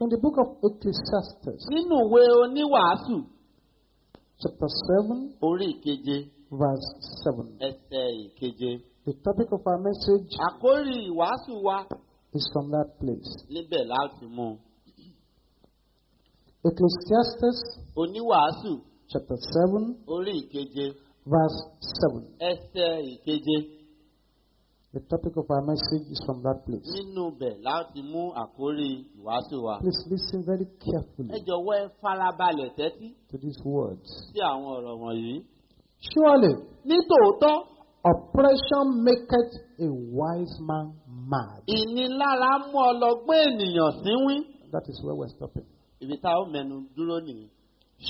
In the book of Ecclesiastes, nínú ìwé oníwàásù chapter 7, orí ìkeje verse 7, ẹsẹ̀ ìkeje the topic of our message àkórí ìwàásù wa is from that place. níbẹ̀ láti mú. Ecclesiastes, oníwàásù chapter 7, orí ìkeje verse 7. ẹsẹ̀ ìkeje The topic of our message is from that place. nínú bẹ̀ láti mú àkórí ìwàásù wa. Please listen very ẹ carefully jọ̀wọ́ ẹ farabalẹ̀ tẹ́tí to these words. sí àwọn ọ̀rọ̀ wọ̀nyí. Surely, nítòótọ́ oppression maketh a wise man mad. ìnilára mú ọlọ́gbọ́n ènìyàn síwín. That is where we're stopping. ibi tá a ó mẹnu dúró nìyí.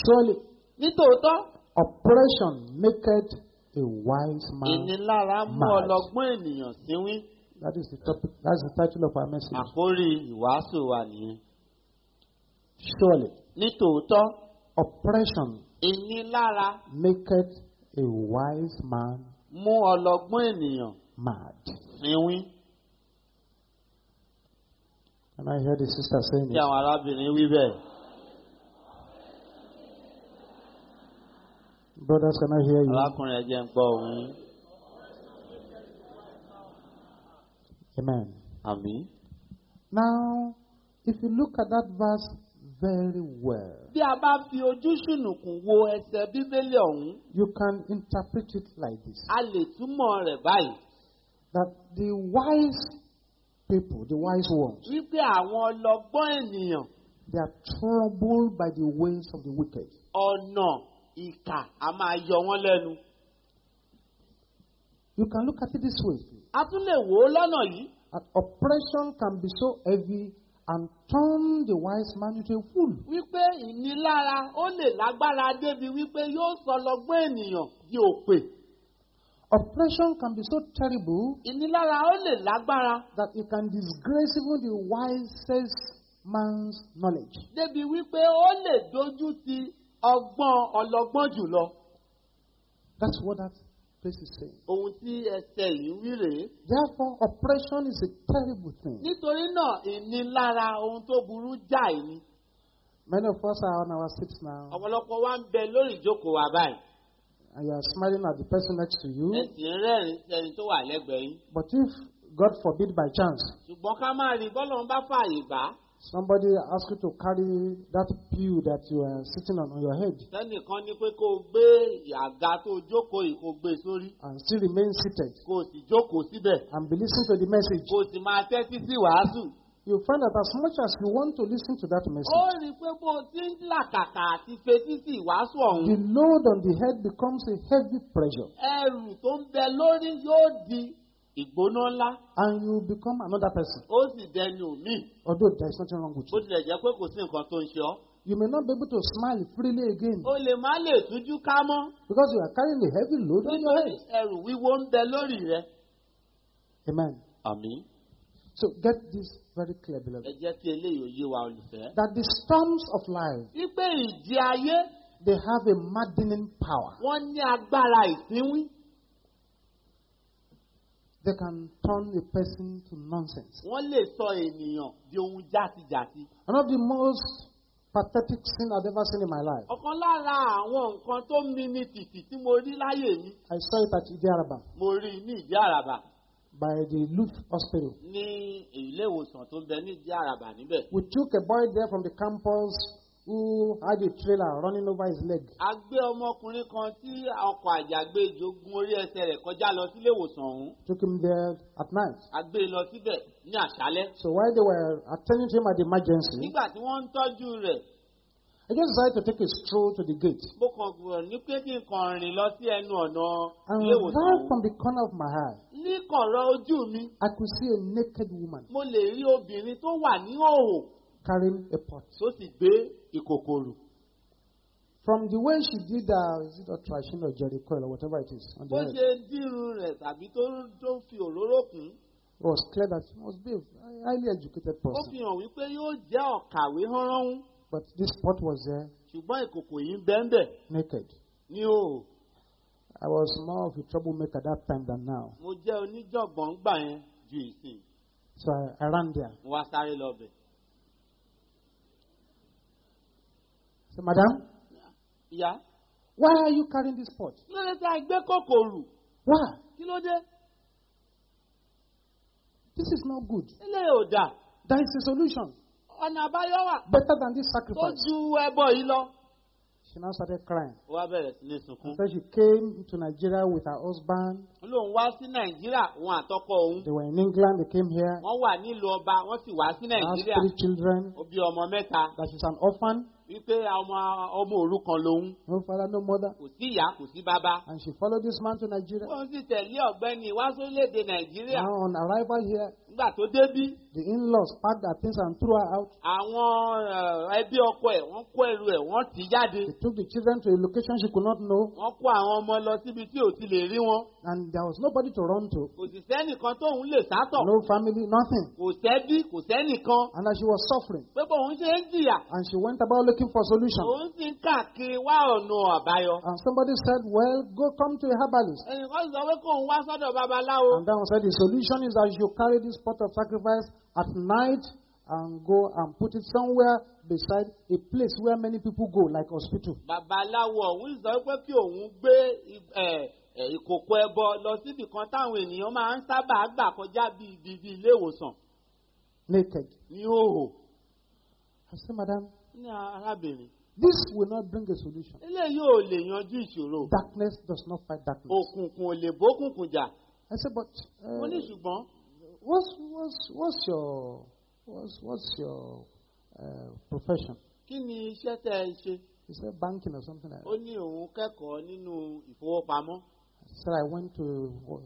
Surely, nítòótọ́ oppression maketh a wise man. ìnilára mú ọlọ́gbọ́n ènìyàn síwín. That is the topic. That's the title of our message. àkórí ìwàásù wa nìyẹn. Surely, nítòótọ́ oppression ìnilára maketh a wise man mú ọlọ́gbọ́n ènìyàn mad. síwín. And I heard the sister saying tí it. àwọn arábìnrin wí bẹ́ẹ̀. Brothers, can I hear you? arákùnrin ẹ̀jẹ̀ ń gbọ́ òun. Amen. àmì. Now, if you look at that verse very well, bí a bá fi ojú ṣùnùkùn wo ẹsẹ̀ bíbélì ọ̀hún you can interpret it like this a lè túmọ̀ rẹ̀ báyìí. that the wise people, the wise ones, wípé àwọn ọlọ́gbọ́n ènìyàn they are troubled by the ways of the wicked. ọ̀nà ìkà a máa yọ wọ́n lẹ́nu. You can look at it this way a tún lè wò ó lọ́nà yìí. that oppression can be so heavy and turn the wise man into a fool. wípé ìnilára ó lè lágbára débi wípé yóò sọ ọlọ́gbọ́n ènìyàn di òpè. Oppression can be so terrible ìnilára ó lè lágbára that it can disgrace even the wisest man's knowledge. débi wípé ó lè dojú ti ọgbọ́n ọlọ́gbọ́n jùlọ. That's what that place is saying. ohun tí ẹsẹ̀ yìí wí rèé. Therefore, oppression is a terrible thing. nítorí náà ìnilára ohun tó burú jáì ni. Many of us are on our seats now, ọ̀pọ̀lọpọ̀ wa ń bẹ lórí ìjókòó wa báyìí. and you are smiling at the person next to you. rẹ́rìn-ín tó wà lẹ́gbẹ̀ẹ́ yín. But if, God forbid, by chance, ṣùgbọ́n ká má rí bọ́lọ̀ ń bá fààyè gbà á. Somebody asks you to carry that pew that you are sitting on on your head sẹ́nìkan ní pé kó o gbé àga tó jókòó yìí kó o gbé sórí. and still remain seated kó o sì jókòó síbẹ̀. and be listening to the message, kó o sì máa tẹ́tí sí wàásù. you find that as much as you want to listen to that ó message, rí i pé bó o ti ń làkàkà àti fetí sí ìwàásù ọ̀hún. the load on the head becomes a heavy pressure ẹrù tó ń bẹ lórí yóò di ìgbóná ńlá. and you become another person. ó sì dẹni òmíì. Although there is nothing wrong with you, tilẹ̀ jẹ́ pé kò sí nǹkan tó ń ṣe ọ́. you may not be able to smile freely again o lè má lè tújú ká mọ́. because you are carrying a heavy load on your nítorí head. ẹrù wíwo ń bẹ lórí rẹ. Amen. àmì. So get this very clear, ẹ beloved. jẹ́ kí eléyìí ó yé wa olùfẹ́. That the storms of life wípé ìjì ayé they have a maddening power. wọ́n ní agbára ìsínwín. They can turn a person to nonsense. wọ́n lè sọ ènìyàn di ohun játijàti. One of the most pathetic sin I've ever seen in my life. ọ̀kan lára àwọn nǹkan tó mi ní tìtì tí mo rí láyè mi I saw it at Idiaraba mo rí i ní ìdí àràbà by the Luf Hospital. ní ilé ìwòsàn tó ń bẹ ní ìdí àràbà níbẹ̀. We took a boy there from the campus who had a trailer running over his leg. a gbé ọmọkùnrin kan tí ọkọ̀ àjàgbéjò gun orí ẹsẹ̀ rẹ̀ kọjá lọ sílé ìwòsàn ọ̀hún. Took him there at night. a gbé e lọ síbẹ̀ ní àṣálẹ́. So while they were attending to him at the emergency, nígbà tí wọ́n ń tọ́jú rẹ̀ I just decided to take a stroll to the gate. mo kàn gbọ́dọ̀ ní pé kí n kàn rìn lọ sí ẹnu ọ̀nà And ilé ìwòsàn right ọ̀hún. from the corner of my eye, ní kọ̀rọ̀ ojú mi I could see a naked woman mo lè rí obìnrin tó wà ní òhò carrying a pot. tó sì gbé ìkòkòrò. From the way she did, uh, is it a trashin or Jericho or whatever it is, bó ṣe dírun rẹ̀ tàbí tó tó fi òróró kùn it was clear that she must be a highly educated ó person. fi hàn wípé yóò jẹ́ ọ̀kàwé hánránhún But this pot was there, ṣùgbọ́n ìkòkò yìí ń bẹ́ńbẹ̀ naked. ní òhò. I was more of a troublemaker that time than now. mo jẹ́ oníjọ̀gbọ̀n gbà yẹn ju ìsìn So I, I ran there. mo wá sáré lọ bẹ̀. Say, Madam, ìyá why are you carrying this pot? kí ló dé tí a gbé kòkòrò Why? kí ló dé This is not good. ilé ò dà There is a solution ọ̀nà àbáyọ wà better than this tó sacrifice. ju ẹbọ yìí lọ. She now started crying. ó wá bẹ̀rẹ̀ sí ní sunkún. So she came to Nigeria with her husband. ó lóun wá sí nàìjíríà òun àtọkọ òun They were in England. They came here. wọ́n wà nílùú ọba wọ́n sì wá sí She has nàìjíríà three children. ó bí ọmọ mẹ́ta That she's an orphan. Wípé ọmọ ọmọ òrukàn lòun No father, no mother. kò sí ìyá kò sí bàbá. And she followed this man to Nigeria. òun sì tẹ̀lé ọ̀gbẹ́ni wá sórílẹ̀-èdè nàìjíríà Now on arrival here, nígbà tó débí the in-laws packed their things and threw her out. àwọn eh, ẹbí ọkọ ẹ̀ wọ́n kó ẹrù ẹ̀ wọ́n tì í jáde They took the children to a location she could not know. wọ́n kó àwọn ọmọ lọ síbi tí ò ti lè rí wọn And there was nobody to run to. kò sì sẹ́nìkan tóun lè sátọ̀ No family, nothing. kò sẹ́bí kò sẹ́nìkan And as she was suffering. pé bóun ṣe ń jìyà And she went about looking for solution. òun sì ń káàkiri wá ọ̀nà àbáyọ. And somebody said, well, go come to a herbalist. ẹnìkan sọ pé kóun wá sọ́dọ̀ babaláwo. And that one said, the solution is that you carry this pot of sacrifice at night and go and put it somewhere beside a place where many people go, like hospital. babaláwo ọ̀hún sọ pé kí òun gbé ìkòkò ẹbọ lọ síbì kan táwọn ènìyàn máa ń sábà gbà kọjá bíi ibi ibi ilé ìwòsàn Naked. ní òhò. I said, madam, ní arábìnrin this will not bring a solution. eléyìí ò lè yanjú ìṣòro Darkness does not fight darkness. òkùnkùn ò lè bókùnkùn jà. I said, but mo ní uh, ṣùgbọ́n what's, what's, what's your, what's, what's your uh, profession? kí ni iṣẹ́ tẹ́ ẹ ṣe? He said, banking or something like ó that. ní òun kẹ́kọ̀ọ́ nínú ìfowópamọ́. Said, I went to,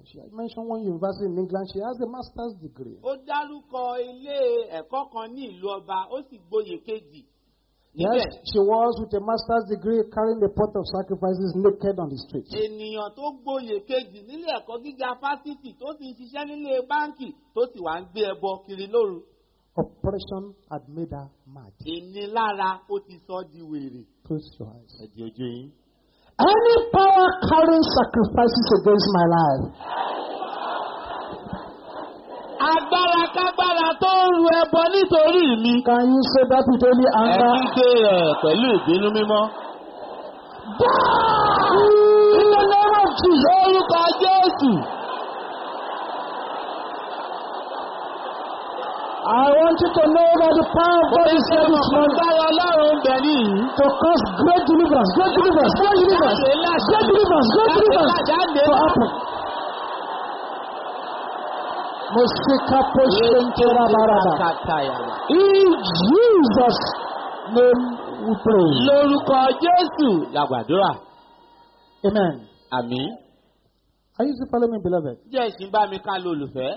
she mentioned one university in England. She has a master's degree. ó dárúkọ ilé ẹ̀kọ́ kan ní ìlú ọba ó sì gboyè kejì. Yes, she was with a master's degree carrying a pot of sacrifices naked on the street. ènìyàn tó gboyè kejì nílé ẹ̀kọ́ gíga fásitì tó ń ṣiṣẹ́ nílé báǹkì tó sì wá ń gbé ẹbọ kiri lóru. Oppression had made her mad. ìnilára ó ti sọ di wèrè. Close your eyes. ẹ̀dì ojú yín. Any power carrying sacrifices against my life, agbára kágbára tó ń ru ẹbọ nítorí mi. can you say that with only anger? ẹ̀mí gbé ẹ̀ pẹ̀lú ìbínú mímọ́. Jesus. orúkọ jésù. I want you to know that the power of God is here this morning Agbára ọlọ́run bẹ to cause great deliverance, great deliverance, great deliverance, great deliverance, great deliverance to happen. In Jesus' name we pray. Lórúkọ Jésù làgbàdúrà. Amen. Àmín. Are you still following me, beloved? Jẹ́ ìsìn bá mi ká lo olùfẹ́.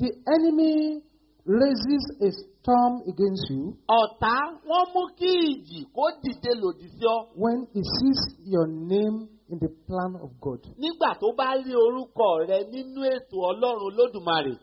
The enemy raises a storm against you Ọ̀tá wọ́n mú kí ìjì kó dìde lòdì sí ọ. when he sees your name in the plan of God. Nígbà tó bá rí orúkọ rẹ nínú ètò Ọlọ́run Lódùmarè.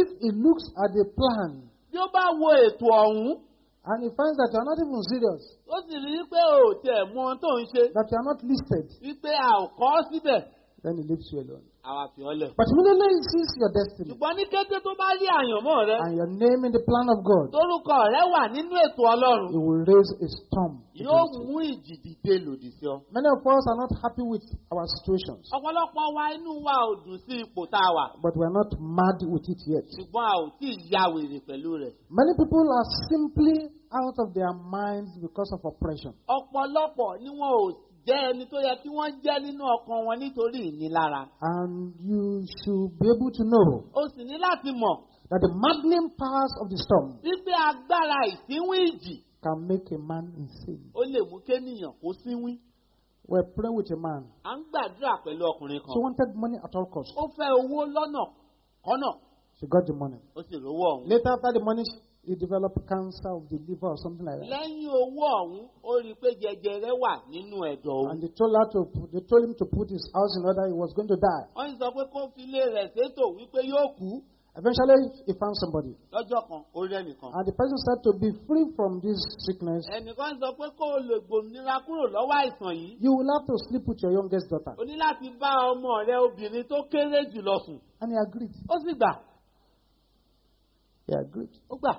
If he looks at the plan Bí ó bá wo ètò ọ̀hún, and he finds that you are not even serious, ó sì rí i pé o ò tiẹ̀ mọ ohun tó ń ṣe. that you are not listed, Wípé a ò kọ́ síbẹ̀. Then he leaves you alone. Àwa fi ọ́ lẹ̀. But immediately he sees your destiny Ṣùgbọ́n ní kété tó bá rí àyànmọ́ rẹ. and your name in the plan of God, Torúkọ rẹ wà nínú ètò Ọlọ́run. he will raise a storm. Yóò against you. mú ìjì dìde lòdì sí ọ. Many of us are not happy with our situations, ọ̀pọ̀lọpọ̀ wa inú wa ò dùn sí ipò tá a wà but we are not mad with it yet. ṣùgbọ́n a ò tí ì ya wèrè pẹ̀lú rẹ̀. Many people are simply out of their minds because of oppression. ọ̀pọ̀lọpọ̀ ni wọn ò jẹ́ ẹni tó yẹ kí wọ́n jẹ́ nínú ọkàn wọn nítorí ìnilára. And you should be able to know o sì ní láti mọ̀ that the maddening powers of the storm wípé agbára ìsínwín ìjì can make a man insane. ó lè mú kéènìyàn kó sínwín. We're praying with a man. à ń gbàdúrà pẹ̀lú ọkùnrin She kan. wanted money at all costs. ó fẹ́ owó lọ́nà kọ́nà She got the money. ó sì rówó ọ̀hún. Later, after the money, he developed cancer of the liver or something like that. lẹ́yìn owó ọ̀hún ó rí i pé jẹjẹrẹ wà nínú ẹ̀dọ̀ òun. And they told her to, they told him to put his house in order. He was going to die. wọ́n sọ pé kó fi ilé rẹ̀ sétò wípé yóò kú Eventually, he found somebody. lọ́jọ́ kan ó rí ẹnìkan. And the person said to be free from this sickness, ẹnìkan sọ pé kó o lè gbòmìnira kúrò lọ́wọ́ àìsàn yìí. you will have to sleep with your youngest daughter. o ní láti bá ọmọ rẹ obìnrin tó kéré jùlọ sùn. And he agreed. ó sì gbà He agreed. ó gbà.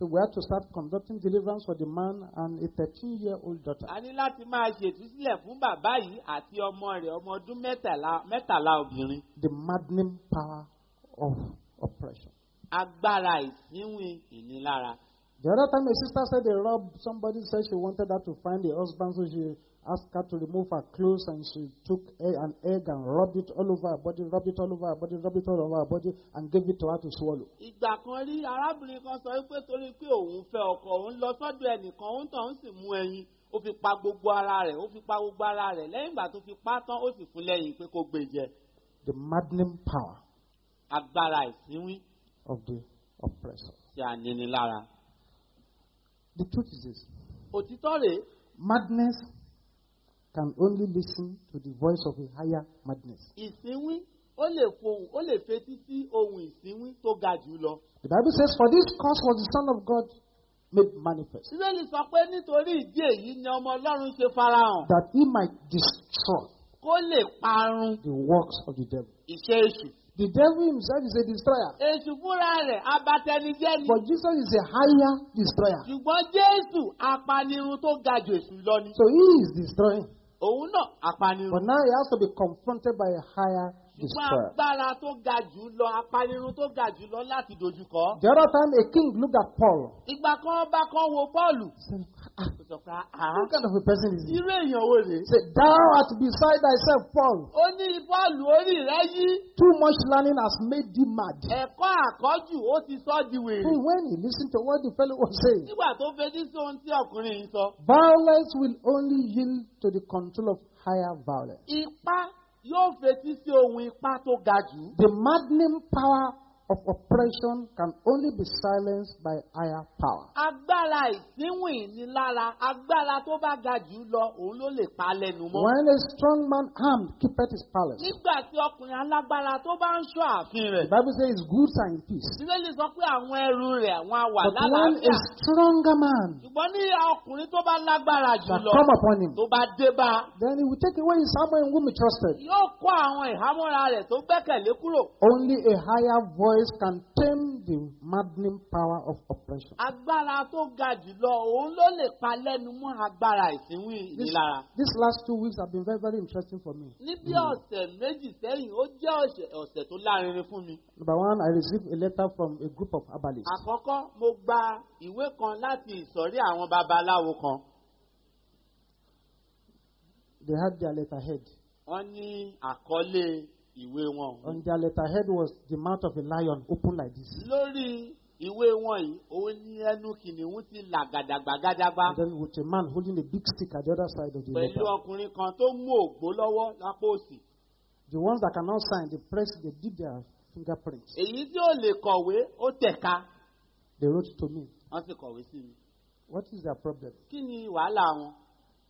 We had to start conducting deliverance for the man and a 13 year old daughter. a ní láti máa ṣètúsílẹ̀ fún bàbá yìí àti ọmọ rẹ̀ ọmọ ọdún mẹ́tàlá obìnrin. The maddening power of oppression. agbára ìsínwìn ìnilára. The other time a sister said they robbed somebody said she wanted her to find a husband, so she asked her to remove her clothes and she took an egg and rubbed it all over her body, rubbed it all over her body, rubbed it all over her body, and gave it to her to swallow. ìgbà kan rí arábìnrin kan sọ wípé torí pé òun fẹ́ ọkọ òun lọ sọ́dọ̀ ẹnìkan òun tàn ń sì mú ẹyin ó fi pa gbogbo ara rẹ̀ ó fi pa gbogbo ara rẹ̀ lẹ́yìn ìgbà tó fi pa tán ó sì fún lẹ́yìn pé kó gbé jẹ. The maddening power agbára ìsínwín of the oppressor. tí a níni lára. The truth is this òtítọ́ rèé madness can only listen to the voice of a higher madness. ìsínwín ó lè fohùn ó lè fetí sí ohun ìsínwín tó ga jù lọ. The Bible says, For this cause was the Son of God made manifest, Bíbélì sọ pé nítorí ìdí èyí ni ọmọ ọlọ́run ṣe farahàn that he might destroy kó lè parun the works of the devil. iṣẹ́ èṣù. The devil himself is a destroyer, èṣù fúnra rẹ̀ abatẹnijẹ́ ni. but Jesus is a higher destroyer. ṣùgbọ́n jésù apanirun tó ga jù èṣù lọ ni. So he is destroying. Òun náà apanirun. But now he has to be confronted by a higher ṣùgbọ́n agbára tó ga jù lọ apanirun tó ga jù lọ láti dojúkọ. The other time a king looked at Paul ìgbà kan ọba kan wo "Ah, àá What kind of a person is he? irú èèyàn wo said, Thou art beside thyself, Paul. ó ní bọ́ọ̀lù orí rẹ yí. Too much learning has made thee mad. ẹ̀kọ́ àkọ́jù ó ti sọ ọ́ di wèrè. And when he listened to what the fellow was saying, nígbà tó fetí sí ohun tí ọkùnrin yìí sọ. violence will only yield to the control of higher violence. ipá yóò fetí sí ohun ipá tó ga jù. The maddening power of oppression can only be silenced by higher power. agbára ìsínwìn ní lára agbára tó bá ga jù lọ òun ló lè pa lẹ́nu mọ́. When a strong man armed keepeth his palace, nígbà tí ọkùnrin alágbára tó bá ń ṣọ́ ààfin the rẹ̀. Bible says his goods are in peace. bíbélì sọ pé àwọn ẹrù rẹ̀ àwọn àwà But when a lálàáfíà. stronger man ṣùgbọ́n ní ọkùnrin tó bá lágbára jù lọ come upon him, tó bá dé bá then he will take away his armor in whom he trusted. yóò kó àwọn ìhámọ́ra rẹ̀ tó gbẹ́kẹ̀lé kúrò. Only a higher voice can tame the maddening power of oppression. agbára tó ga jù lọ òun ló lè pa lẹ́nu mọ́ agbára This, ìnilára. these last two weeks have been very, very interesting for me. ní bí ọ̀sẹ̀ méjì sẹ́yìn ó jẹ́ ọ̀sẹ̀ tó lárinrin fún mi. Number one, I received a letter from a group of herbalists. àkọ́kọ́ mo gba ìwé kan láti ìsọ̀rí àwọn babaláwo kan. They had their letterhead. wọ́n ní àkọlé ìwé wọn. On their letterhead was the mouth of a lion open like this. lórí ìwé wọn yìí òun ní ẹnu kìnìún ti là gàdàgbàgàdàgbà And then with a man holding a big stick at the other side of the pẹ̀lú letter. ọkùnrin kan tó mú ògbó lọ́wọ́ lápò òsì. The ones that cannot sign, they press, they did their fingerprints. èyí tí ò lè kọ̀wé ó tẹ̀ka They wrote to me. wọ́n sì kọ̀wé sí mi. What is their problem? kí ni wàhálà wọn?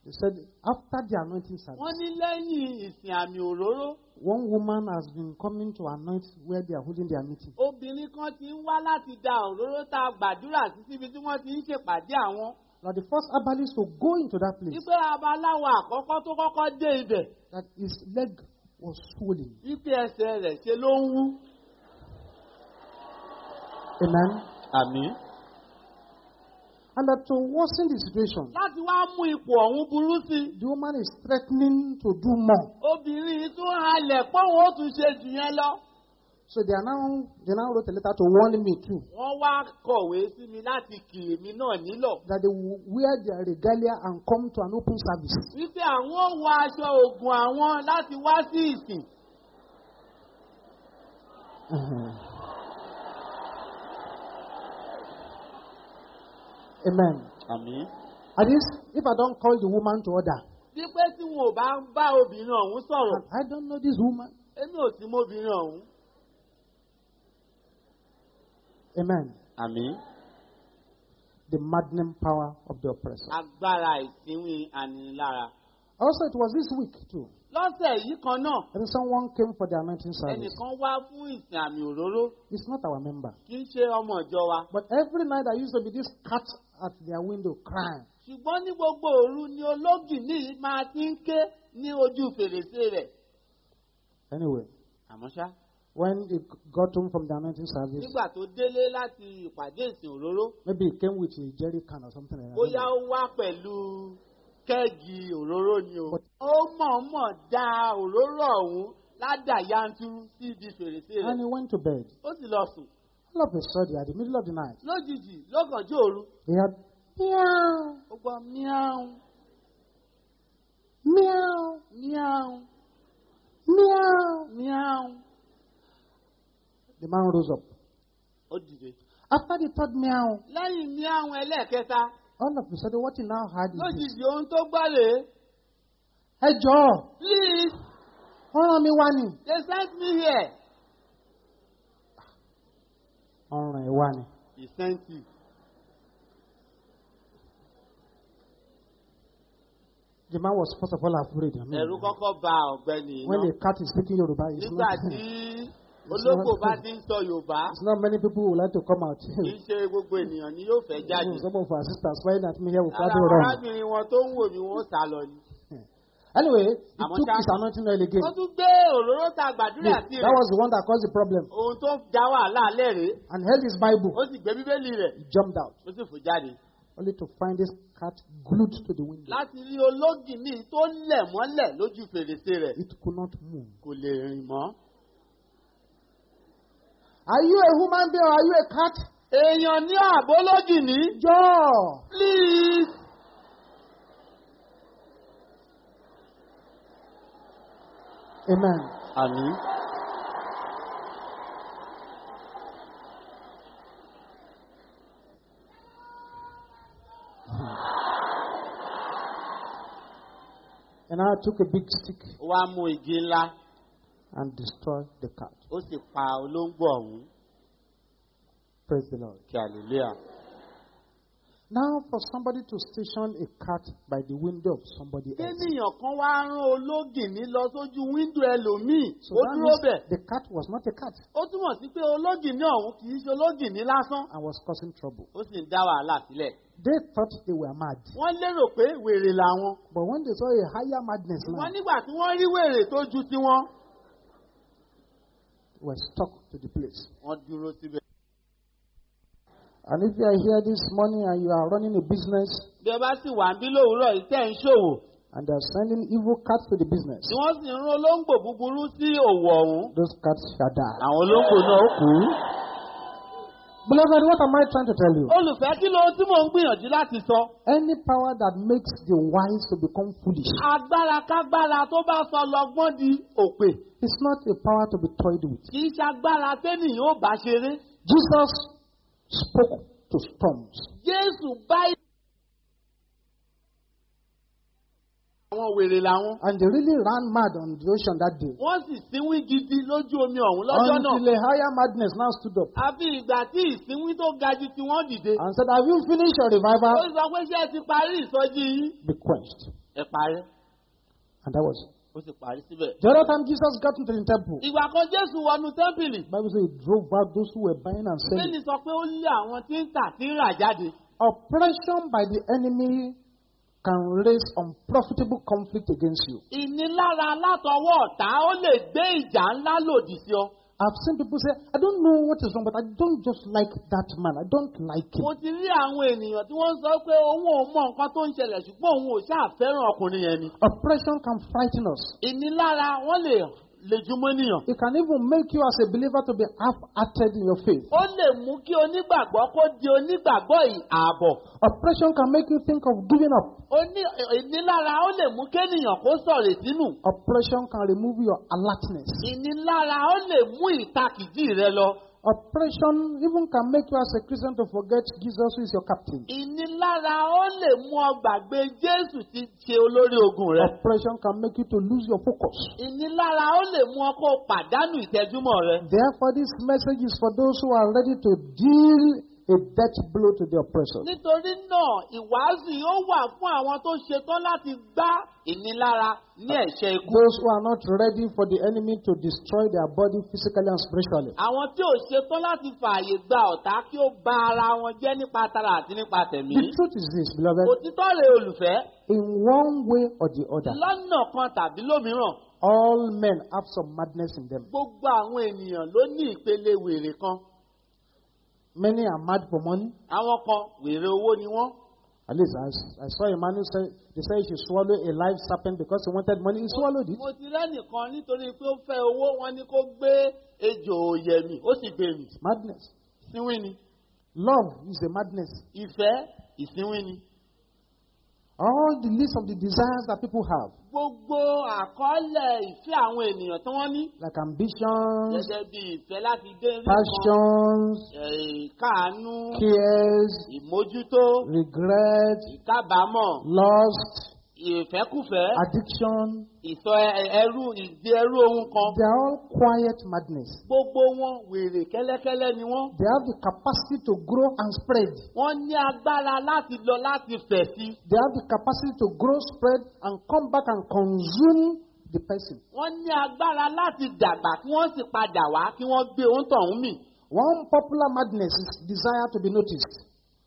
They said after the anointing wọ́n service, ní lẹ́yìn ìsìn àmì òróró one woman has been coming to anoint where they are holding their meeting. obìnrin kan ti ń wá láti da òróró tá a gbàdúrà sí síbi tí wọ́n ti ń ṣèpàdé àwọn. Now the first herbalist to go into that place, wípé abaláwo àkọ́kọ́ tó kọ́kọ́ dé ibẹ̀ that his leg was swollen. wípé ẹsẹ̀ rẹ̀ ṣe ló ń wú. Amen. àmì. And that to worsen the situation, láti wá mú ipò ọ̀hún burú sí the woman is threatening to do more. obìnrin tún halẹ̀ pọ́wọ́n ó tún ṣe jù yẹn lọ. So they are now they now wrote a letter to warn me too wọ́n wá kọ̀wé sí mi láti kì èmi náà nílọ̀. that they will wear their regalia and come to an open service. wípé àwọn ò wọ aṣọ oògùn àwọn láti wá sí ìsìn. Amen. àmì. At least if I don't call the woman to order, wípé tí wọn ò bá ń bá obìnrin ọ̀hún sọ̀rọ̀ I don't know this woman. èmi ò sí mọ́bìnrin ọ̀hún. Amen. àmì. The maddening power of the oppressor. agbára ìsínwín ànílára. Also, it was this week too. Lọ́sẹ̀ yìí kan náà And someone came for the anointing service. ẹnìkan wá fún ìsìn àmì òróró It's not our member. kì í ṣe ọmọ ìjọ wa. But every night there used to be this cat at their window crying. ṣùgbọ́n ní gbogbo òru ni ológìní máa ti ń ké ní ojú fèrèsé rẹ̀. Anyway, àmọ́ ṣá When he got home from the anointing service, nígbà tó délé láti ìpàdé ìsìn òróró maybe he came with a jerry can or something like bóyá that. ó wá pẹ̀lú kẹ́ẹ̀gì òróró ni o ó mọ̀ọ́mọ̀ da òróró ọ̀hún ládà yanturu sí ibi fèrèsé And rẹ̀ he went to bed. ó sì lọ sùn All of a sudden, at the middle of the night, lójijì lọ́gànjọ́ òru he had meow, ó gbọ́ míáún meow, míáún meow. míáún The man rose up. ó dìde. After the third meow, lẹ́yìn míáún ẹlẹ́ẹ̀kẹta all of a sudden, what he now had is this. lójijì ohun tó rèé Ẹ jọ̀ọ́, please wọ́n rán mi wá ni. they sent me here. Wọ́n rán ẹ wá ni. he sent you. The man was first of all afraid. I mean, ẹ̀rù kọ́kọ́ ba ọ̀gbẹ́ni when a cat is speaking Yoruba, it's nígbà not, tí olóko bá ti ń sọ yorùbá it's not many people who like to come out. kì í ṣe gbogbo ènìyàn ni yóò fẹ́ jáde. Some of our sisters find at me here will ara probably run. arábìnrin wọn tó ń wò mí wọn sá lọ ni. Anyway, he took his anointing oil again. wọ́n tún gbé òróró ta gbàdúrà sí That rẹ̀ was the one that caused the problem. ohun tó dá wàhálà alẹ́ rèé And held his Bible. ó sì gbé bíbélì rẹ̀ He jumped out, ó sì fò jáde. only to find this cat glued to the window. láti rí ológìní tó lẹ̀ mọ́lẹ̀ lójú fèrèsé rẹ̀ It could not move. kò lè rìn mọ́. Are you a human being or are you a cat? èèyàn ní ààbò ológìní Joe! please. Amen. àmì. And I took a big stick wá mú igi ńlá and destroyed the cat. ó sì pa olóńgbò ọ̀hún Praise the Lord. kí hallelujah. Now, for somebody to station a cat by the window of somebody else. kéèyàn kan wá rán ológìní lọ sójú wíńdò ẹlòmíì So that means the cat was not a cat ó túmọ̀ sí pé ológìní ọ̀hún kì í ṣe ológìní lásán and was causing trouble. ó sì ń dá wàhálà sílẹ̀. They thought they were mad. wọ́n lérò pé wèrè làwọn. But when they saw a higher madness wọ́n now, nígbà tí wọ́n rí wèrè tó ju tiwọn. Were stuck to the place. wọ́n dúró síbẹ̀. And if you are here this morning and you are running a business bí ẹ bá sì wà ń bí lówùúrọ̀ yìí tẹ̀ ń ṣòwò and they are sending evil cats to the business, tí wọ́n sì ń rán olóńgbò búburú sí òwò ọ̀hún. those cats shall die. àwọn olóńgbò náà kú. Beloved, what am I trying to tell you? olùfẹ́ kí ló tí mò ń gbìyànjú láti sọ. Any power that makes the wise to become foolish agbára kágbára tó bá sọ lọ́gbọ́n di òpè is not a power to be toyed with. kì í ṣe agbára tẹ́nìyàn ó bá ṣeré. Jesus spoke to storms. jésù bá àwọn wèrè làwọn. And they really ran mad on the ocean that day. wọ́n sì sínwín gidi lójú omi ọ̀hún lọ́jọ́ náà. Until a higher madness now stood up àfi ìgbà tí ìsínwín tó ga ju tiwọn dìde. and said, Have you finished your ó revival? sọ pé ṣé ẹ ti parí ìsọjí yín. Be quenched. ẹ parí. And that was it. ó sì parí síbẹ̀. The other time Jesus got into the temple, ìgbà kan jésù wọnú tẹ́ḿpìlì. Bible says he drove out those who were buying and selling. bẹ́ẹ̀ni sọ pé ó lé àwọn tí ń tà tí ń rà jáde. Oppression by the enemy can raise unprofitable conflict against you. ìnilára látọwọ́ ọ̀tá ó lè gbé ìjà ńlá lòdì sí ọ. I've seen people say, I don't know what is wrong, but I don't just like that man. I don't like him. mo ti rí àwọn ènìyàn tí wọ́n sọ pé òun ò mọ nǹkan tó ń ṣẹlẹ̀ ṣùgbọ́n òun ò ṣáà fẹ́ràn ọkùnrin yẹn ni. Oppression can frighten us. ìnilára wọ́n lè níyàn. It can even make you as a believer to be half-hearted in your faith. ó lè mú kí onígbàgbọ́ kó di onígbàgbọ́ ì- ààbọ̀. Oppression can make you think of giving up. Oní ìnilára ó lè mú kéèyàn kó sọ̀rọ̀ sínú. Oppression can remove your alertness. ìnilára ó lè mú ìtakìjì rẹ lọ. Oppression even can make you as a Christian to forget Jesus who is your captain. ìnilára ó lè mú ọ gbàgbé jésù ti ṣe olórí ogun rẹ. Oppression can make you to lose your focus. ìnilára ó lè mú ọ kó pàdánù ìtẹ́júmọ́ rẹ. Therefore, this message is for those who are ready to deal a death blow to the oppressor. nítorí náà ìwàásù yóò wà fún àwọn tó ṣetán láti gbá ìnilára ní ẹ̀ṣẹ̀ ikú. Those who are not ready for the enemy to destroy their body physically and spiritually. àwọn tí ò ṣetán láti fààyè gba ọ̀tá kí ó ba ara wọn jẹ́ nípa tara àti nípa tẹ̀mí. The truth is this, beloved. òtítọ́ rẹ̀ olùfẹ́ In one way or the other, lọ́nà kan tàbí lómìíràn all men have some madness in them. gbogbo àwọn ènìyàn ló ní ìpele wèrè kan. Many are mad for money. àwọn kan wèrè owó ni wọ́n. At least I, I saw a man who said they said he should swallow a live serpent because he wanted money. He swallowed it. mo ti rẹ́nìkan nítorí pé ó fẹ́ owó wọn ni kó gbé ejò òyẹ̀mí ó sì gbèmí. Madness. ìsínwín ni Love is a madness. ìfẹ́ ìsínwín ni. All the list of the desires that people have, gbogbo àkọọ́lẹ̀ ìfẹ́ àwọn ènìyàn tí wọ́n ní. Like ambitions, gẹ́gẹ́ bí ìfẹ́ láti dé rí kan. passions, eh, káàánú cares, ìmójútó regret, ìkábàámọ̀ lust, ìfẹ́kùfẹ́ addiction, ìsọ ẹrú ìdí ẹrú ohun kan they are all quiet madness. gbogbo wọn wèrè kẹ́lẹ́kẹ́lẹ́ ni wọ́n. They have the capacity to grow and spread. wọ́n ní agbára láti lọ láti fẹ̀ sí. They have the capacity to grow, spread, and come back and consume the person. wọ́n ní agbára láti dàgbà kí wọ́n sì padà wá kí wọ́n gbé ohun tọ̀hún mì. One popular madness is desire to be noticed.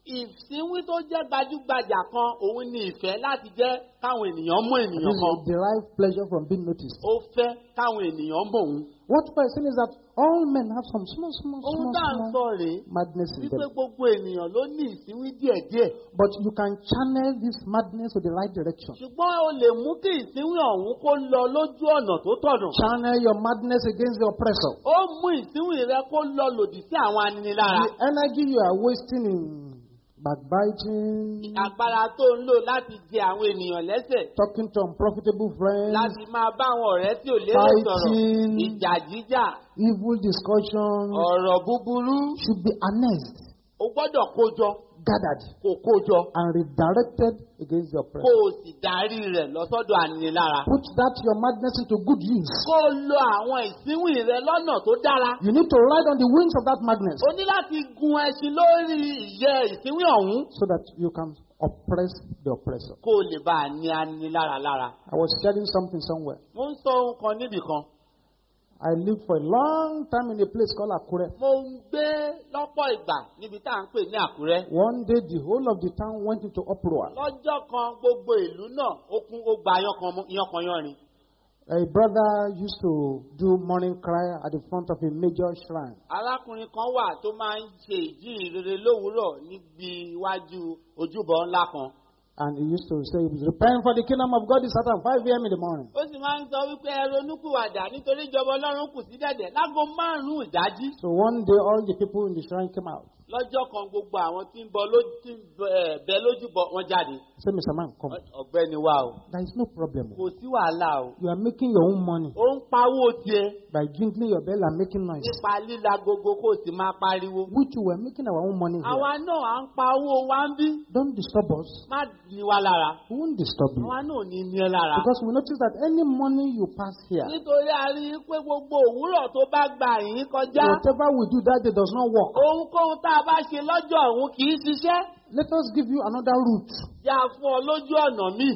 Ìsínwí tó jẹ́ gbajúgbajà kan òun ni ìfẹ́ láti jẹ́ káwọn ènìyàn mọ̀ ènìyàn kan. a derived pleasure from being noticed. ó fẹ́ káwọn ènìyàn mọ̀ òun. What saying is that all men have some small, small, ohun small, tá à ń sọ small rèé madness in wípé them. gbogbo ènìyàn ló ní ìsínwí díẹ̀díẹ̀. But you can channel this madness to the right direction. ṣùgbọ́n o lè mú kí ìsínwí ọ̀hún kó lọ lójú ọ̀nà tó tọ̀nà. Channel your madness against the oppressor. ó mú ìsínwí rẹ kó lọ lòdì sí àwọn aninilára. The energy you are wasting in backbiting, agbára tó ń lò láti jẹ àwọn ènìyàn lẹ́sẹ̀. talking to unprofitable friends, láti máa bá àwọn ọ̀rẹ́ tí ò lérò sọ̀rọ̀ Fighting. ìjà jíjà evil discussions ọ̀rọ̀ búburú should be harnessed, o gbọ́dọ̀ kójọ gathered, kó kójọ and redirected against kó oppressor. o sì darí rẹ̀ lọ́sọ́dọ̀ ànílára. Put that your madness into good use. kó lo àwọn ìsínwìn rẹ lọ́nà tó dára. You need to ride on the wings of that madness o ní láti gun ẹṣin lórí ìyẹ́ ìsínwìn ọ̀hún so that you can oppress the oppressor. kó o lè bá a ní anilára lára. I was sharing something somewhere. mo ń sọ ohun kan níbì kan. I lived for a long time in a place called Akure. mo ń gbé lọ́pọ̀ ìgbà níbi tá à ń pè ní àkúrẹ́. One day, the whole of the town went into uproar. lọ́jọ́ kan gbogbo ìlú náà ó kún ó gba yánkanyánrin. A brother used to do morning cry at the front of a major shrine. arákùnrin kan wà tó máa ń ṣe ìjì rere lówùúrọ̀ níbi iwájú ojúbọ ńlá kan. And he used to say, Repent for the kingdom of God is at 5 a.m. in the morning. ó sì máa ń sọ wípé ẹ ronúpìwàdà nítorí ìjọba ọlọ́run kù sí dẹ̀dẹ̀ láago márùn-ún ìdájí. So one day, all the people in the shrine came out. Lọ́jọ́ kan gbogbo àwọn tí ń bọ tí ń bẹ lójúbọ wọn jáde. Say, Mr. Man, come. Ọ̀gbẹ́ni wa o There is no problem. kò sí wàhálà o. You are making your own money ó ń pawó tiẹ̀ by jingling your bell and making noise. nípa líla gogo kó o sì máa pariwo. Which we are making our own money àwa here. náà à ń pa owó wa ń bí. Don't disturb us. má ní wa lára. We won't disturb you. àwa náà ò ní ní ẹ lára. Because we notice that any money you pass here, nítorí a rí i pé gbogbo òwúrọ̀ tó bá gba yín kọjá whatever we do that day does not work. ohunkóhun tá a bá ṣe lọ́jọ́ ọ̀hún kì í ṣiṣẹ́ Let us give you another route yà fún ọ lójú ọ̀nà míì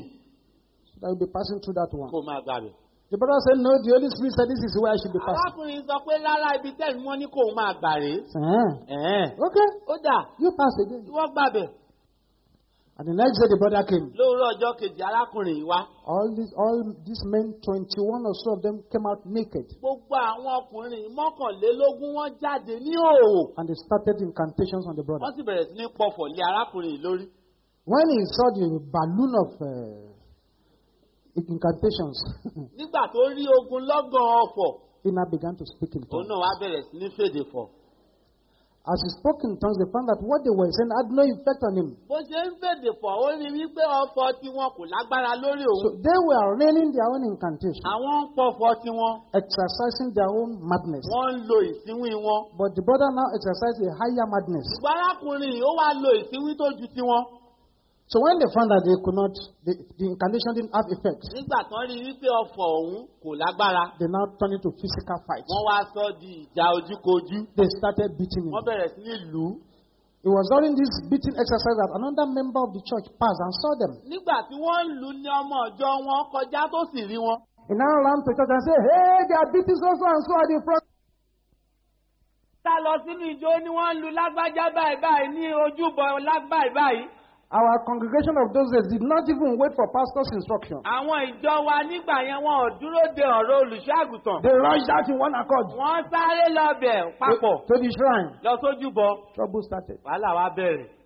so that you'll be passing through that one. kó máa gbà bẹ̀. The brother said, No, the Holy Spirit said this is where I should be passing. arákùnrin sọ pé rárá ibi tẹ́lẹ̀ mọ́ ní kó máa gbà. Eh, Ẹ̀ẹ́n. Okay, ó dà you pass again. wọ́n gbà bẹ̀. And the next day the brother came. lóòrọ̀ ọjọ́ kejì arákùnrin wá. All these all these men, 21 or so of them came out naked gbogbo àwọn ọkùnrin mọ́kànlélógún wọ́n jáde ní òòrùn. and they started incantations on the brother. wọ́n sì bẹ̀rẹ̀ sí ní pọ̀fọ̀ lé arákùnrin lórí. When he saw the balloon of uh, incantations, nígbà tó rí ogun lọ́gàn ọ̀fọ̀ he now began to speak in òun tongues. náà wá bẹ̀rẹ̀ sí ní fèdè fọ̀. As he spoke in tongues, they found that what they were saying had no effect on him. bó ṣe ń fèdè fọ̀ ó rí wípé ọ̀fọ̀ tiwọn kò lágbára lórí So òun. they were raining their own incantation, àwọn ń pọ̀fọ̀ tiwọn exercising their own madness. wọ́n ń lo ìsínwín wọn. But the brother now exercised a higher madness. arákùnrin yìí ó wá lo ìsínwín tó ju tiwọn. So when they found that they could not, the, the incantation didn't have effect, nígbà tán rí wípé ọ̀fọ̀ òun kò lágbára they now turned it to physical fight. wọ́n wá sọ di ìjà ojúkojú. They started beating him. wọ́n bẹ̀rẹ̀ sí ní lù ú. It was during this beating exercise that another member of the church passed and saw them. nígbà tí wọ́n ń lù ní ọmọ ọjọ́ wọn kọjá tó sì rí wọn. He now ran to church and said, Hey, they are beating so so and so at the front. sá lọ sínú ìjọ ní wọ́n ń lu lágbájá báyìí báyìí ní ojúbọ lágbáyìí báyìí. Our congregation of those days did not even wait for pastor's instruction. àwọn ìjọ wa nígbà yẹn wọn ò dúró de ọ̀rọ̀ olùṣọ́ àgùntàn. They rushed out in one accord wọ́n sáré lọ bẹ̀ papọ̀ to the shrine. lọ sójúbọ. Trouble started. wàhálà wa bẹ̀rẹ̀.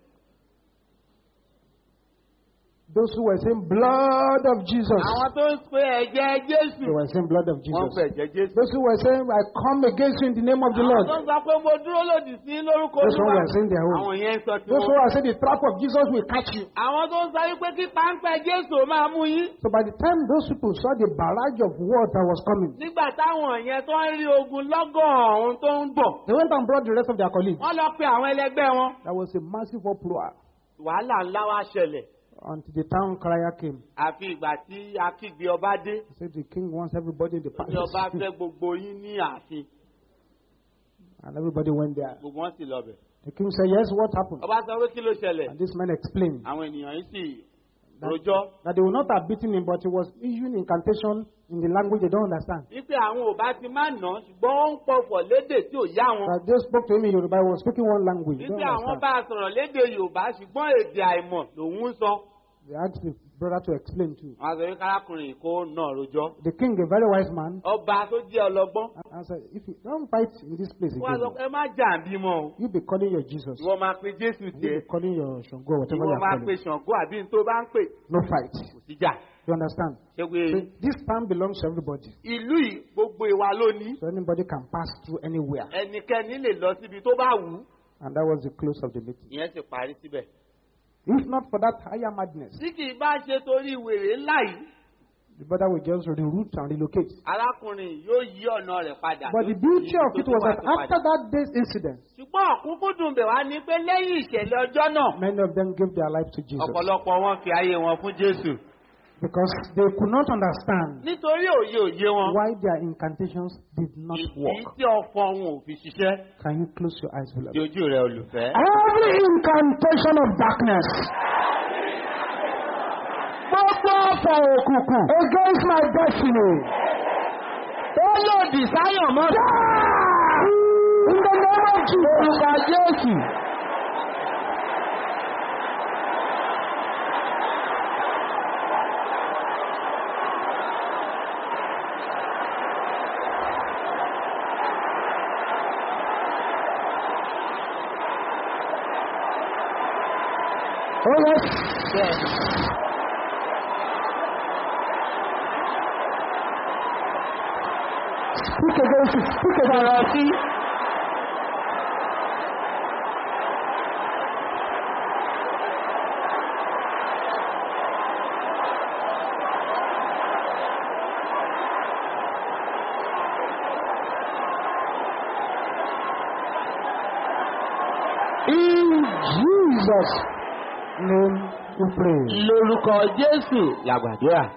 Those who were saying, Blood of Jesus. àwọn tó ń pe ẹ̀jẹ̀ jésù. They were saying, Blood of wọ́n Jesus. pe ẹ̀jẹ̀ jésù. Those who were saying, I come against you in the name of the àwọn Lord. tó ń sọ pé mo dúró lòdì sí lórúkọ Those who were saying their own. àwọn yẹn ń sọ tí Those who wọ́n. are saying the trap of Jesus will catch you. àwọn tó ń sọ wípé kí páńpẹ́ jésù máa mú yín. So by the time those people saw the barrage of word that was coming, nígbà táwọn yẹn tó ń rí ogun lọ́gọ̀ọ̀rún tó ń bọ̀. they went and brought the rest of their colleagues. wọ́n lọ pe àwọn ẹlẹgbẹ́ wọn. There was a massive uproar wàhálà ńlá wá ṣẹlẹ̀. Until the town crier came. àfi ìgbà tí akígbe ọba dé. He said the king wants everybody in the ní ọba palace. fẹ́ gbogbo yín ní ààfin. and everybody went there. gbogbo wọn sì lọ bẹ̀. The king said, Yes, what happened? ọba sọ pé kí ló ṣẹlẹ̀. And this man explained àwọn ènìyàn yìí sì rojọ́. that they would not have beaten him, but he was issuing incantation in the language they don't understand. wípé àwọn ò bá ti má nà ṣùgbọ́n ó ń pọ̀fọ̀ lédè tí ò yá wọn. That they spoke to him in Yoruba, he was speaking one language. Wípé àwọn bá a sọ̀rọ̀ lédè yorùbá ṣùgbọ́n èdè àìmọ̀ lòun ń sọ. They asked the brother to explain too. wọn sọ pé kárákùnrin yìí kó rojọ́. The king, a very wise man, ọba tó jẹ́ ọlọ́gbọ́n. answered, If you don't fight in this place wọ́n á sọ again, ẹ má jà ń bímọ o. you be calling your Jesus. ìwọ máa pe jésù You tiẹ̀. be calling your Shango, whatever you ìwọ are máa pe calling. ṣàngó àbí n tó bá ń pè. No fight. kò sí jà. You understand? So this town belongs to everybody. ìlú yìí gbogbo ìwà lónìí. So anybody can pass through anywhere. ẹnikẹ́ni lè lọ síbi tó bá wù. And that was the close of the meeting. ìyẹn sì parí síbẹ̀. If not for that higher madness, tí kì í bá ṣe torí wèrè ńlá yìí the brother will just reroute and relocate. arákùnrin yóò yí ọ̀nà rẹ̀ padà. But the beauty of it was that after that day's incident, ṣùgbọ́n ọ̀kúnkúndùn bẹ̀ wá ní pé lẹ́yìn ìṣẹ̀lẹ̀ ọjọ́ náà many of them gave their life to Jesus ọ̀pọ̀lọpọ̀ wọn fi ayé wọn fún jésù. Because they could not understand nítorí òye òye wọn why their incantations did not ìdí work. tí ọ̀fọ̀ wọn ò fi ṣiṣẹ́ Can you close your eyes, di beloved? ojú rẹ̀ olùfẹ́. Every incantation of darkness. Gbogbo ọ̀fọ̀ òkùnkùn against my destiny. ó lòdì sáyọ̀ mọ́. In the name of Jesus. jésù. Oh yes. Speak against it. Speak against it. Lórúkọ jésù làgbàdúrà.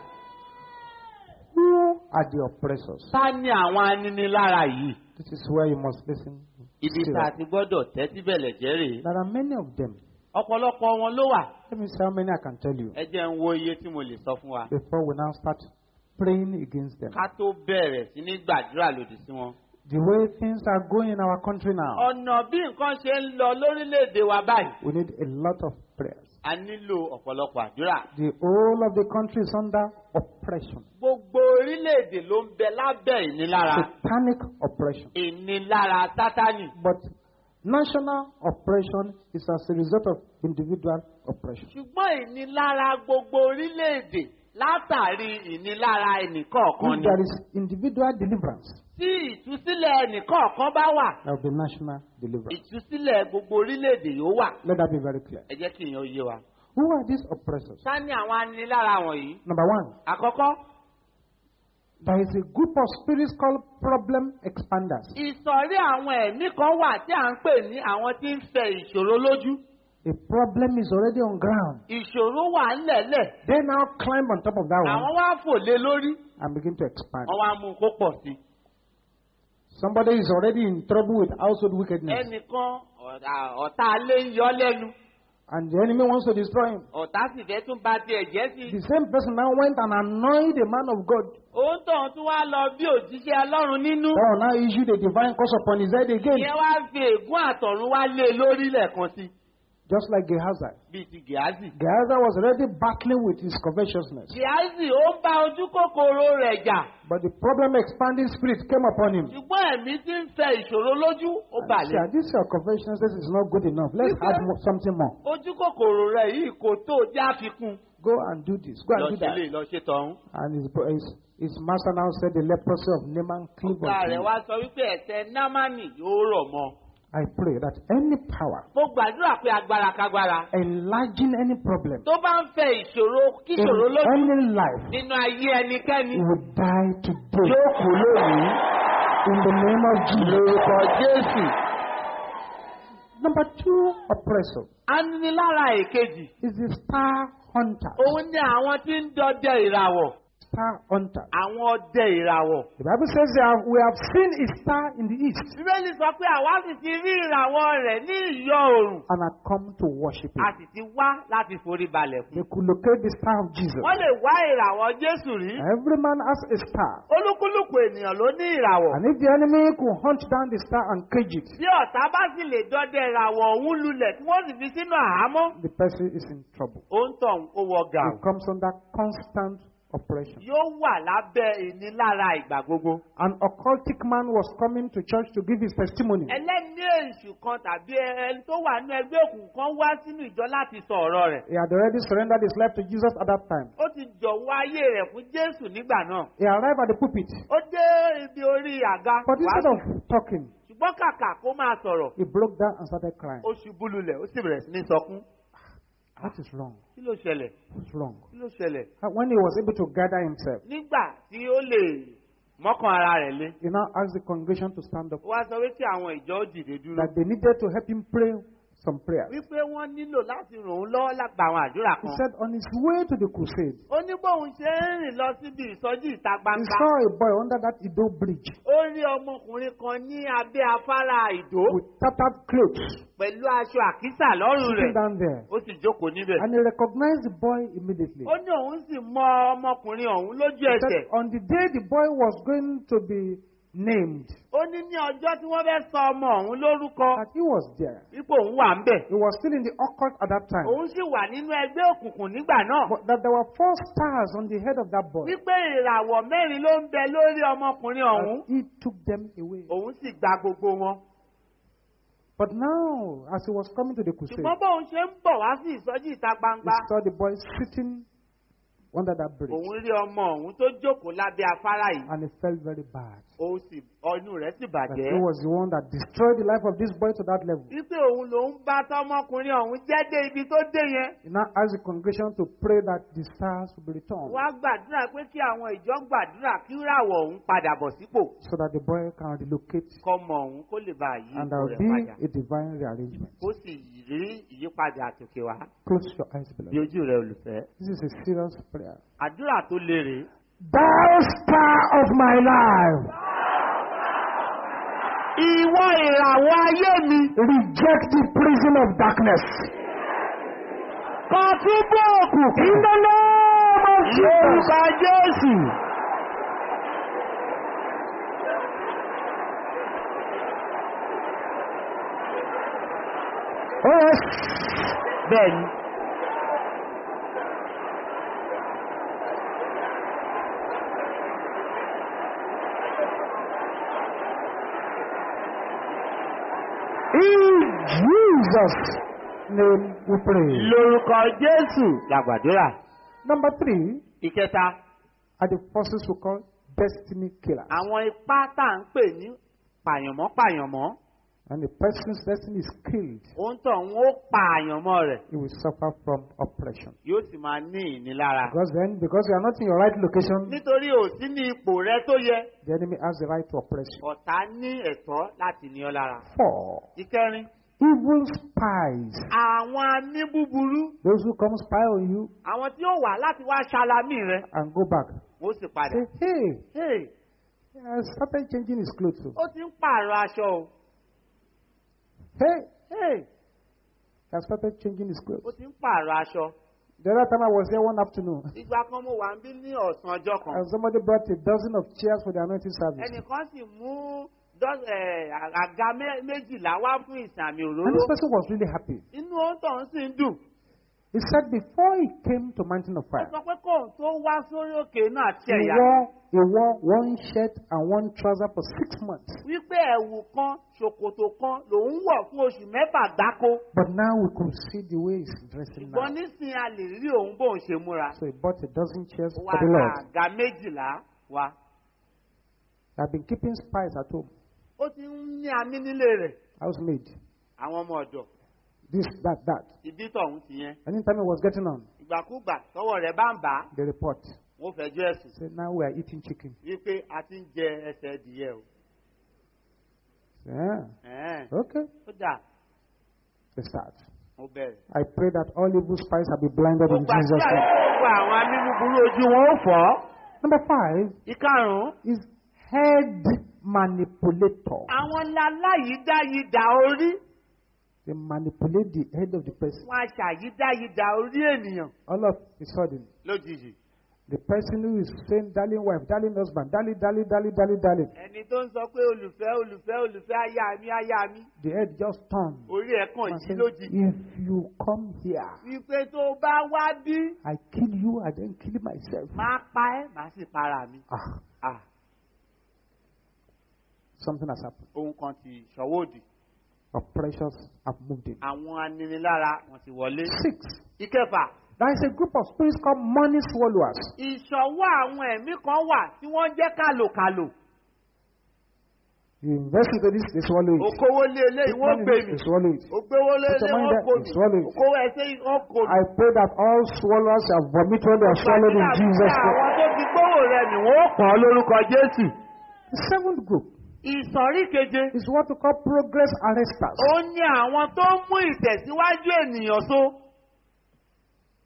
Who are the oppressors? ta ni àwọn aninilára yìí. This is where you must listen. ibi tá a ti gbọ́dọ̀ tẹ́tí bẹ̀lẹ̀ jẹ́ rèé. There are many of them. ọ̀pọ̀lọpọ̀ wọn ló wà. Let me see how many I can tell you ẹ jẹ́ ń wo iye tí mo lè sọ fún wa. before we now start praying against them. ká tó bẹ̀rẹ̀ sí ní gbàdúrà lòdì sí wọn. The way things are going in our country now, ọ̀nà bí nǹkan ṣe ń lọ lórílẹ̀‐èdè wa báyìí. we need a lot of prayers. A nílò ọ̀pọ̀lọpọ̀ àdúrà. The whole of the country is under oppression, gbogbo orílẹ̀‐èdè ló ń bẹ lábẹ́ ìnilára. satanic oppression. ìnilára sátánì. But national oppression is as a result of individual oppression. ṣùgbọ́n ìnilára gbogbo orílẹ̀‐èdè látàrí ìnilára ẹnìkọ̀ọ̀kan If ni. there is individual deliverance, tí ìtúsílẹ̀ ẹnìkọ̀ọ̀kan bá wà there will be national deliverance. ìtúsílẹ̀ gbogbo orílẹ̀‐èdè yóò wà. Let that be very clear. ẹ jẹ́ kí ìyẹn ó yé wa. Who are these oppressors? ká ní àwọn anilára wọ̀nyí. Number one, àkọ́kọ́ there is a group of spirits called problem expanders. ìsọ̀rí àwọn ẹ̀mí kan wà tí à ń pè ní àwọn tí ń fẹ ìṣòro lójú. A problem is already on ground. ìṣòro wà ńlẹ̀lẹ̀ They now climb on top of that àwọn one wá fò lé lórí and begin to expand. wọ́n wá mú kó pọ̀ sí i. Somebody is already in trouble with household wickedness, ẹnìkan ọ̀tá- alé ń yọ lẹ́nu and the enemy wants to destroy him. ọ̀tá sì fẹ́ tún ba tiẹ̀ jẹ́ sí i. The same person now went and annoyed a man of God. òun tàn tún wá lọ bí òjíṣẹ́ ọlọ́run nínú. That will now issue the divine curse upon his head again, ìyẹn wá fi ègún àtọ̀run wá lé lórí lẹ́ẹ̀kan sí just like Gehazi. bíi ti gíázì. Gehazi was already battling with his covetousness, gíázì ó ń bá ojú kòkòrò rẹ̀ jà but the problem expanding spirit came upon him. ṣùgbọ́n ẹ̀mí tí ń fẹ ìṣòro lójú ó balẹ̀. said, This your covetousness is not good enough. Let's add something more. ojú kòkòrò rẹ̀ yìí kò tó jẹ́ àfikún. Go and do this. Go lọ and do ṣe that. lè lọ ṣe tọ̀hún. And his, his, his master now said, The leprosy of Naaman cleave ọ̀gá unto rẹ̀ you. wá sọ wípé ẹ̀tẹ̀ námánì yóò rọ̀ mọ́. I pray that any power mo gbàdúrà pé agbára kágbára enlarging any problem tó bá ń fẹ ìṣòro kí in ìṣòro lójú any life nínú ayé ẹnikẹ́ni will die today. yóò kú lónìí In the name of Jesus. lórúkọ jésù. Number two oppressor aninilára èkejì is the star hunter. òun ni àwọn tí ń dọdẹ ìràwọ̀ Star hunter. àwọn ọdẹ ìràwọ̀. The Bible says they have, we have seen a star in the east bíbélì sọ pé àwa sì ti rí ìràwọ̀ rẹ̀ ní ìyọ oòrùn and have come to worship a him. sì ti wá láti forí balẹ̀ fún. They could locate the star of Jesus. wọ́n lè wá ìràwọ̀ jésù rí. Every man has a star. olúkúlùkù ènìyàn ló ní ìràwọ̀. And if the enemy could hunt down the star and cage it, bí ọ̀tá bá sì lè dọdẹ ìràwọ̀ òun lulẹ̀ tí wọ́n sì fi sínú àhámọ́. the person is in trouble. ó ń tàn ó wọ gàù. He comes under constant oppression. yóò wà lábẹ́ ìnilára ìgbà gbogbo. An occultic man was coming to church to give his testimony. ẹlẹ́ni èṣù kan tàbí ẹni tó wà ní ẹgbẹ́ òkùnkùn kan wá sínú ìjọ láti sọ ọ̀rọ̀ rẹ̀. He had already surrendered his life to Jesus at that time. ó ti jọ̀wọ́ ayé rẹ̀ fún jésù nígbà náà. He arrived at the pulpit, ó dé ibi orí àga but instead of talking, ṣùgbọ́n kàkà kó máa sọ̀rọ̀ he broke down and started crying. ó ṣubú lulẹ̀ ó sì bẹ̀rẹ̀ sí ní sọkún. What is wrong? kí ló ṣẹlẹ̀ What's wrong? kí ló ṣẹlẹ̀. And When he was able to gather himself, nígbà tí ó lè mọ́kàn ara rẹ̀ lé. he now asked the congregation to stand up, ó wá sọ wípé àwọn ìjọ ó dìde dúró. that they needed to help him pray some prayers. wípé wọ́n nílò láti ràn án lọ́wọ́ lágbà àwọn àdúrà He kan. said on his way to the crusade, ó ní bóun ṣe ń rìn lọ síbi ìsọjí ìta he gbangba. saw a boy under that Ido bridge ó rí ọmọkùnrin kan ní abẹ́ afárá ìdó with tattered clothes pẹ̀lú aṣọ àkísà lọ́rùn sitting rẹ̀. down there. ó sì jókòó níbẹ̀. And he recognized the boy immediately. ó ní òun sì mọ ọmọkùnrin ọ̀hún lójú He ẹsẹ̀. said on the day the boy was going to be named, ó ní ní ọjọ́ tí wọ́n fẹ́ sọ ọmọ ọ̀hún lórúkọ that he was there. ipò òun wà ń bẹ̀. He was still in the occult at that time. òun sì wà nínú ẹgbẹ́ òkùnkùn nígbà náà. But that there were four stars on the head of that boy. wípé ìràwọ̀ mẹ́rin ló ń bẹ lórí ọmọkùnrin ọ̀hún. And he took them away. òun sì gba gbogbo wọn. But now, as he was coming to the crusade, he saw the boy sitting under that bridge. òun. And he felt very bad. Òun sì ọnù rẹ̀ sì That bàjẹ́. he was the one that destroyed the life of this boy to that level. wípé òun lòún bá tọmọkùnrin ọ̀hún jẹ́ dé ibi tó dé yẹn. He now asked the congregation to pray that the stars will be returned wá gbàdúrà pé kí àwọn ìjọ gbàdúrà kí ràwọ̀ ọ̀hún padà bọ̀ sípò. so that the boy can relocate kọ́mọ ọ̀hún kó lè bá yí and ipò there will rẹ̀ be padà. a divine rearrangement. kó sì rí ìyípadà àtòkè wá. Close your eyes, bí beloved. ojú rẹ olùfẹ́. This is a serious prayer. àdúrà tó le rèé. Thou star of my life, ìwọ ìràwọ̀ ayé mi. reject the prison of darkness. kan túbọ̀ òkùnkùn. In the name of Jesus. lórúkọ jésù. Oh bẹ́ẹ̀ni. In Jesus' name we pray. lórúkọ jésù làgbàdúrà. Number three ìkẹta are the forces we call destiny killers. àwọn ipá tá à ń pè ní pàyànmọ́ pàyànmọ́. And the person's destiny is killed, òun tọ̀ ń ó pa àyànmọ́ rẹ̀. he will suffer from oppression. yóò sì máa ní ìnilára. Because then, because you are not in your right location, nítorí ò sí ní ipò rẹ tó yẹ. the enemy has the right to oppress you. ọ̀tá ní ẹ̀tọ́ láti ní ọ lára. Four, ìkẹrin evil spies. àwọn amí búburú Those who come spy on you àwọn tí ó wà láti wá ṣalamí rẹ and go back. ó sì padà. Say, hey, Hey, He has started changing his clothes. ó ti ń pààrọ̀ aṣọ o Hey, Hey, he has started changing his clothes. ó ti ń pààrọ̀ aṣọ The other time I was here one afternoon, ìgbà kan mo wà ń bí ní ọ̀sán ọjọ́ kan and somebody brought a dozen of chairs for the anointing service. ẹnìkan sì mú àga mé- méjìlá wá fún ìsàmì And òróró this person was really happy. inú òǹtọ̀ ń sì ń dùn He said before he came to Mountain of ó Fire, sọ pé kóun tó wá sórí òkè náà he tiẹ̀ yá wore, he wore one shirt and one trouser for six months. wípé ẹ̀wù kan ṣòkòtò kan lòún wọ̀ fún oṣù mẹ́fà gbáko But now we could see the way he's dressing now. ṣùgbọ́n nísìnyí a lè rí òun bóun ṣe múra So he bought a dozen chairs ó for the Lord. àga méjìlá wá I've been keeping spies at home, ó ti ń ní amí nílé rẹ̀ housemaid, àwọn ọmọ ọ̀dọ̀ this, that, that. ìdí tọ̀hún ti yẹn Anytime he was getting on, ìgbàkúgbà tọwọ́ rẹ̀ bá ń bà á they report. wọ́n fẹjọ́ ẹ̀sùn Say, now we are eating chicken. wípé a ti ń jẹ ẹsẹ̀ ẹdìyẹ o. Yeah. Okay. ó dà They start. mo bẹ̀rẹ̀. I pray that all evil spies have been blinded in Jesus' name. gbogbo àwọn amínúburú ojú wọn ó fọ́. Number five ìkarùn-ún is head manipulator. àwọn laláyídáyídà orí They manipulate the head of the person. wọn aṣàyídáyídà orí ènìyàn. All of a sudden, lójijì. the person who is saying, darling wife, darling husband, darling, darling, darling, darling, darling, ẹni tó ń sọ pé olùfẹ́ olùfẹ́ olùfẹ́ aya mi aya mi the head just turned. orí ẹ̀ kàn yí lójijì. If you come here, wípé tó bá wá bí I kill you, I then kill myself. máa pa ẹ́ màá sì para mi. Ah, Ah, something has happened. ohun kan ti ṣọwọ́ òdì. Oppressions have moved in. àwọn aninilára wọn ti wọlé. Six, ìkẹfà there is a group of spirits called money swallowers. ìṣọwọ́ àwọn ẹ̀mí kan wà tí wọ́n jẹ́ kàlòkàlò. You invest into this, they swallow it. òkòwò lé eléyìí wọ́n gbé mi. They swallow it. ògbówó lé eléyìí wọ́n you mi. swallow it. ẹsẹ̀ wọ́n kó mi. I pray that all swallowers shall vomit when they are swallowed in Jesus' àwọn name. tó ti gbówó rẹ̀ ni wọ́n kàn án lórúkọ Jésù. The seventh group ìsọ̀rí keje. is what we call progress arresters. ó ní àwọn tó ń mú ìtẹ̀síwájú ènìyàn so.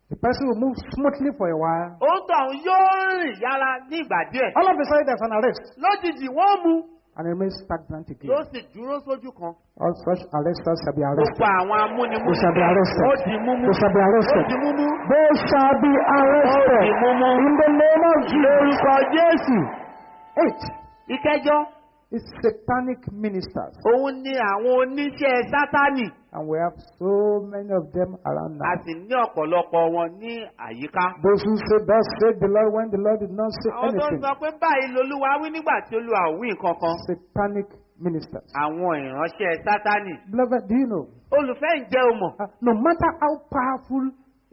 The person will move smoothly for a while. ó ń tàn yóò rìn yára ní ìgbà díẹ̀. All of a sudden, there's an arrest lójijì wọ́n mú. and it remains stagnant yóò again. sì dúró sójú kan. All such arresters shall be gbogbo arrested. àwọn amúnimú. They shall be arrested. ó di múmú. They shall be ó arrested. di múmú. They shall be arrested Ó di múmú. in the name of Jesus. lórúkọ Jésù. Eight ìkẹjọ. Is satanic ministers, òun ni àwọn oníṣẹ́ sátánì. and we have so many of them around a now. sì ní ọ̀pọ̀lọpọ̀ wọn ní àyíká. Those who say, Thus said the Lord, when the Lord did not say àwọn tó ń anything. sọ pé báyìí lolúwa wí nígbà tí olúwa ò wí nǹkan kan. Satanic ministers. àwọn ìránṣẹ́ sátánì. Beloved, do you know? olùfẹ́ ǹjẹ́ o mọ̀. uh, no matter how powerful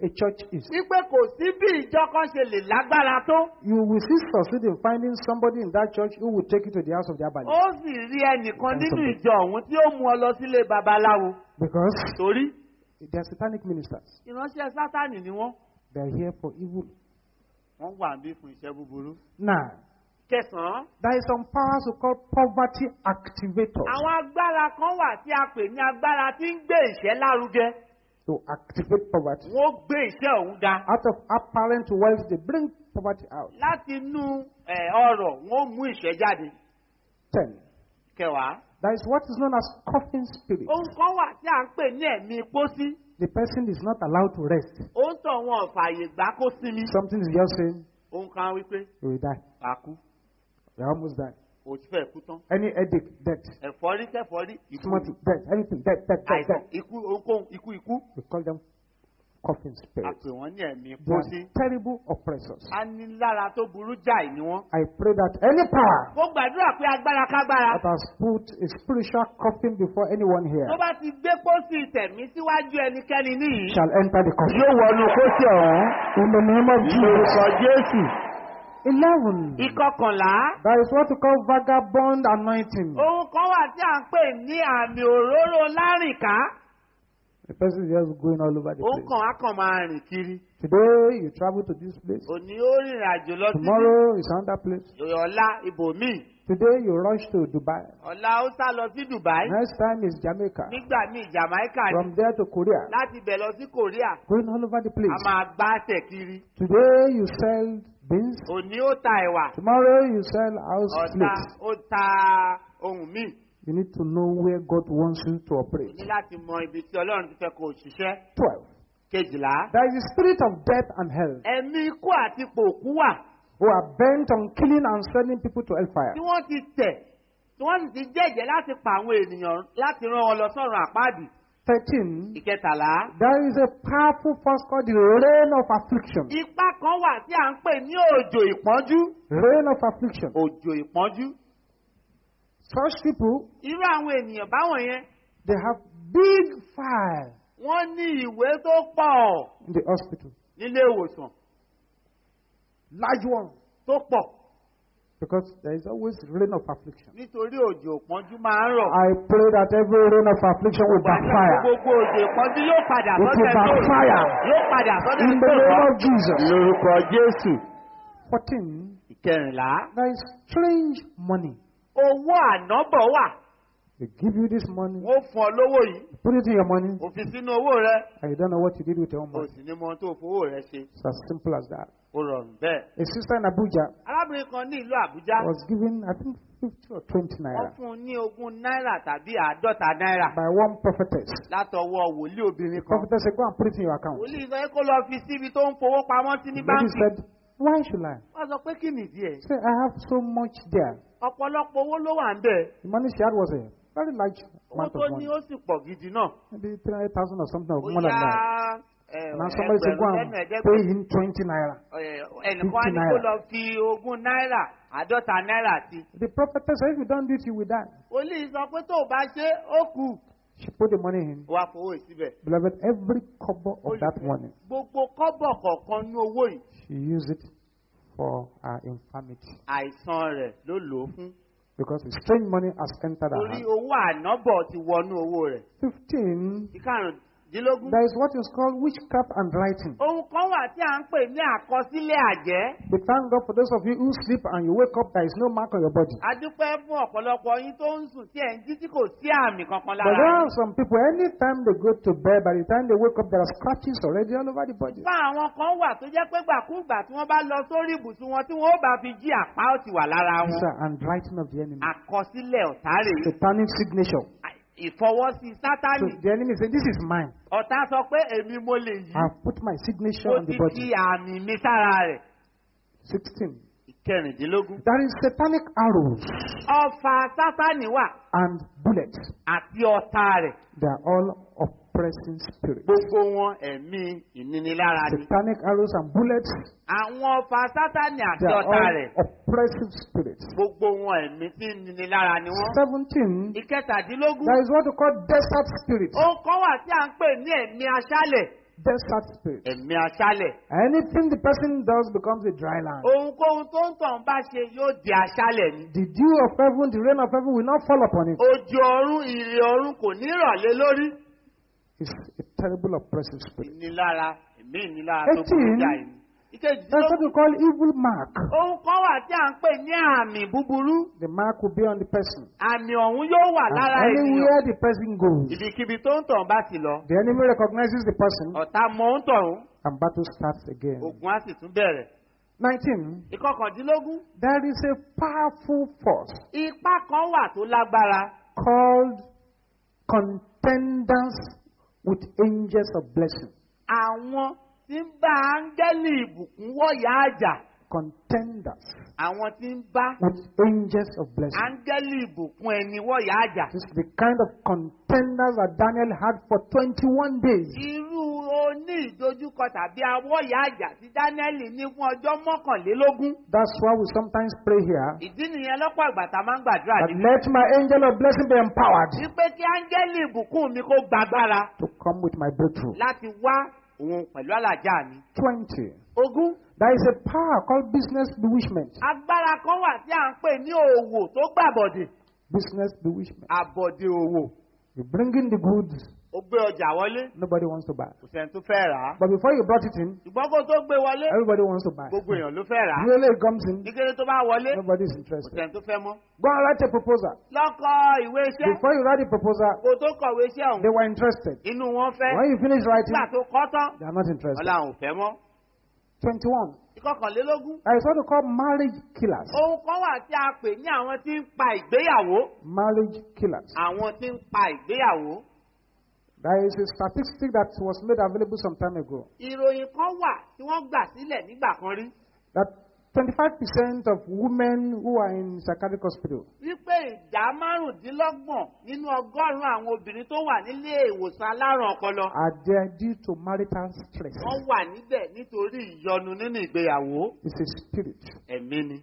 a church is, wípé kò sí bí ìjọ kan ṣe lè lágbára tó. you will still succeed in finding somebody in that church who will take you to the house of the Abali. ó sì rí ẹnìkan nínú ìjọ ọ̀hún tí ó mú ọ lọ sílé babaláwo. Because torí they are satanic ministers. ìránṣẹ́ sátánì ni wọ́n. They are here for evil. wọ́n wà bí fún iṣẹ́ búburú. Now, kẹsàn-án. there is some powers we call poverty activators. àwọn agbára kan wà tí a pè ní agbára tí ń gbé ìṣẹ́ lárugẹ. To activate poverty. wọ́n gbé ìṣẹ́ ọ̀hún ga. Out of apparent wealth, they bring poverty out. láti inú ọrọ̀ wọ́n mú ìṣẹ́ jáde. Ten. kẹwàá. There is what is known as coffin spirit. ohun kan wà tí à ń pè ní ẹ̀mí pósí. The person is not allowed to rest. ó ń tọ̀ wọn fààyè gbà kó sinmi. Something is just saying, ohun kan wípé you will die. wà á kú. You almost die. Òtí fẹ́ kú tán. Any headache, death. ẹ̀fọ́rí kẹfọ́rí ikú Smart, death. Anything, death, death, death, àìsàn ikú ohunkóhun ikú ikú. We call them coffin a spirits. pè wọ́n ní ẹ̀mí They pósí. are terrible oppressors. anilára tó burú jáì ni wọ́n. I pray that any power mo gbàdúrà pé agbára kágbára. that has put a spiritual coffin before anyone here tó bá ti gbé pósí tẹ̀mí síwájú ẹnikẹ́ni níyì. shall enter the coffin. yóò wọnú pósí ọ̀hún. The name of Jesus. jésù. Eleven. ìkọkànlá. That is what we call vagabond anointing. ohun kan wà tí à ń pè ní àmì òróró lárìnká. The person is just going all over the place. kàn á kàn máa rìn kiri. Today you travel to this place. òní ó rìnrìn àjò lọ sí Tomorrow is another place. ọ̀la ibòmíì. Today you rush to Dubai. ọ̀la ó sá lọ sí dubai. Next time is Jamaica. nígbà míì jamaica ni. From there to Korea. láti bẹ̀ lọ sí korea. Going all over the a place. máa gbá tẹ̀ kiri. Today you sell beans. òní ó ta ẹ̀wà Tomorrow you sell house ọ̀tá plates. ó ta ohun míì You need to know where God wants you to operate. ní láti mọ ibi tí ọlọ́run ti fẹ́ kó o ṣiṣẹ́ 12. kejìlá There is a spirit of death and hell ẹ̀mí ikú àti pòkú wà who are bent on killing and sending people to hellfire. tí wọ́n ti tẹ̀ tí wọ́n ti jẹ́jẹ́ láti pa àwọn ènìyàn láti rán wọn lọ sọ́run àpáàdì 13. ìkẹtàlá There is a powerful force called the rain of affliction. ipá kan wà tí à ń pè ní òjò ìpọ́njú Rain of affliction. òjò ìpọ́njú Such people, irú àwọn ènìyàn báwọn yẹn they have big fire wọ́n ní ìwé tó pọ̀ in the hospital. nílé ìwòsàn Large one. tó pọ̀ Because there is always rain of affliction. nítorí òjò ìpọ́njú máa ń rọ̀. I pray that every rain of affliction will backfire. gbogbo òjò ìpọ́njú yóò padà It will sọ́dọ̀ ẹ̀ tó backfire. yóò padà sọ́dọ̀ In ẹ̀ the tó name of Jesus. lórúkọ jésù. 14. ìkẹrìnlá There is strange money. owó ànábọ̀ wà They give you this money, wọ́n fún ọ lówó yìí put it in your money, òfin sínú owó rẹ and you don't know what you did with your own o money. sì ní mọ ohun tó fowó rẹ ṣe It's as simple as that. Ó rọrùn bẹ́ẹ̀. A sister in Abuja arábìnrin kan ní ìlú àbújá was given, I think, 50 or 20 wọ́n naira fún un ní ogún náírà tàbí àádọ́ta náírà by one prophetess. látọwọ́ wòlíì obìnrin kan. prophetess Go and put it in your account. wòlíì sọ pé kó lọ fi síbi tó ń fowó pamọ́ sí ní The lady báńkì. said, Why should I? wọ́n sọ pé kí nìdí ẹ̀. Said, I have so much there. ọ̀pọ̀lọpọ̀ owó ló wà ń bẹ̀. The money she had was a very large owó amount tó of ní money. ó sì pọ̀ gidi náà. Maybe 300,000 or something, or more than yá that. Now somebody said, Go and pay him 20 naira. Ẹ, ẹnìkan á ní 50 kó naira. lọ fi ogún náírà àádọ́ta náírà sí. The prophetess said, If you don't do it, you will die. wòlíì sọ pé tó o bá ṣe ó kù. She put the money in. wá fowó yìí síbẹ̀. Beloved, every kobo of that money, gbogbo kọ́bọ̀ kọ̀ọ̀kan ní owó yìí. she used it for her infirmity. àìsàn rẹ̀ ló lò ó fún. Because the strange money has entered her torí hand. owó ànábọ̀ ti wọnú owó rẹ̀. 15. Ìkarùndínlógún. There is what is called witchcraft and writing. ohun kan wà tí à ń pè ní àkọsílẹ̀ àjẹ́. We thank God for those of you who sleep and you wake up, there is no mark on your body. a dúpẹ́ fún ọ̀pọ̀lọpọ̀ yín tó ń sùn tí ẹ̀ ń jí tí kò sí àmì kankan But there lára are some people, anytime they go to bed, by the time they wake up, there are scratches already all over the body. fún àwọn kan wà tó jẹ́ pé gbàkúgbà tí wọ́n bá lọ sórí ibùsùn wọn tí wọ́n ó bá fi jí àpá ó ti wà lára These wọn. are handwriting of the enemy. àkọsílẹ̀ ọ̀tá rèé Satanic signature. Ìfọwọ́sí So sátánì the enemy says, This is mine. ọ̀tá sọ pé èmi mo lè yí I've put my signature on the ti body. fi àmì mi sára rẹ̀. 16. ìkẹrìndínlógún. There is satanic arrows ọfà sátánì wà and bullets. àti ọ̀tá rẹ̀ They are all oppressing spirits. gbogbo wọn ẹ̀mí ìnínilára ni. Satanic arrows and bullets, àwọn ọfà sátánì àti they are ọ̀tá all rẹ̀ oppressive spirits. gbogbo wọn ẹ̀mí tí ń nínilára ni wọ́n. 17. ìkẹtàdínlógún. There is what we call desert ohun kan wà tí à ń pè ní ẹ̀mí aṣálẹ̀. Desert spirits. ẹ̀mí aṣálẹ̀. Anything the person does becomes a dry land. ohunkóhun tó ń tàn bá ṣe yóò di aṣálẹ̀ ni. The dew of heaven, the rain of heaven will not fall upon it. ojú ọ̀run ìrì ọ̀run kò ní rọ̀lé lórí. It's a terrible oppressive spirit. ìnilára ẹ̀mí ìnilára tó kú Eighteen. jà yìí. That's what we call evil mark. ohun kan wà tí à ń pè ní àmì búburú. The mark will be on the person. àmì ọ̀hún yóò wà lára ènìyàn. anywhere the person goes, ibikíbi tó ń tàn bá ti lọ. the enemy recognizes the person ọ̀tá mọ ń tọ̀hún. and battle starts again. ogun á sì tún bẹ̀rẹ̀. 19. ìkọkàndínlógún. There is a powerful force ipá kan wà tó lágbára. called contenders with angels of blessing. àwọn tí ń bá áńgẹ́lì ìbùkún wọ̀yà àjà. Contenders àwọn tí ń bá with angels of blessing. áńgẹ́lì ìbùkún ẹni wọ̀yà àjà. This is the kind of contenders that Daniel had for 21 days. irú oní ìdojúkọ tàbí awọ́yà àjà tí dánẹ́ẹ̀lì ní fún ọjọ́ mọ́kànlélógún. That's why we sometimes pray here ìdí nìyẹn lọ́pọ̀ ìgbà tá a máa ń gbàdúrà níbi. let my angel of blessing be empowered wípé kí áńgẹ́lì ìbùkún mi kó gbàgbára to come with my breakthrough. láti wá òun pẹ̀lú àlàjá mi. 20. ogún There is a power called business bewitchment. agbára kan wà tí à ń pè ní òwò tó gbàbọ̀dè. Business bewitchment. àbọ̀dè òwò. You bring in the goods, ó gbé ọjà wọlé nobody wants to buy. kò sẹ́ni tó fẹ́ rà á. But before you brought it in, ṣùgbọ́n kó tó gbé wọlé everybody wants to buy. gbogbo èèyàn ló fẹ́ rà á. It comes in, nígbèrè tó bá wọlé nobody is kò interested. sẹ́ni tó fẹ́ mọ́. Go and write a proposal. lọ́kọ̀ ìwé iṣẹ́ Before you write the proposal, kó tó kọ̀wé iṣẹ́ ọ̀hún they were interested. inú wọn fẹ́ When you finish writing, nígbà tó kọ́ tán they are not interested. làwọn ò fẹ́ mọ́. 21. ìkọkànlélógún. There is what we call marriage killers. ohun kan wà tí a pè ní àwọn tí ń pa ìgbéyàwó. Marriage killers. àwọn tí ń pa ìgbéyàwó. There is a statistic that was made available some time ago ìròyìn kan wà tí wọ́n gbà sílẹ̀ nígbà kan rí. that 25% of women who are in psychiatric hospital wípé ìdá márùndínlọ́gbọ̀n nínú ọgọ́rùn-ún àwọn obìnrin tó wà nílé ìwòsàn alárùn ọpọlọ. are there due to marital stress. wọ́n wà níbẹ̀ nítorí ìyọnu nínú ìgbéyàwó. It's a spirit. ẹ̀mí ni.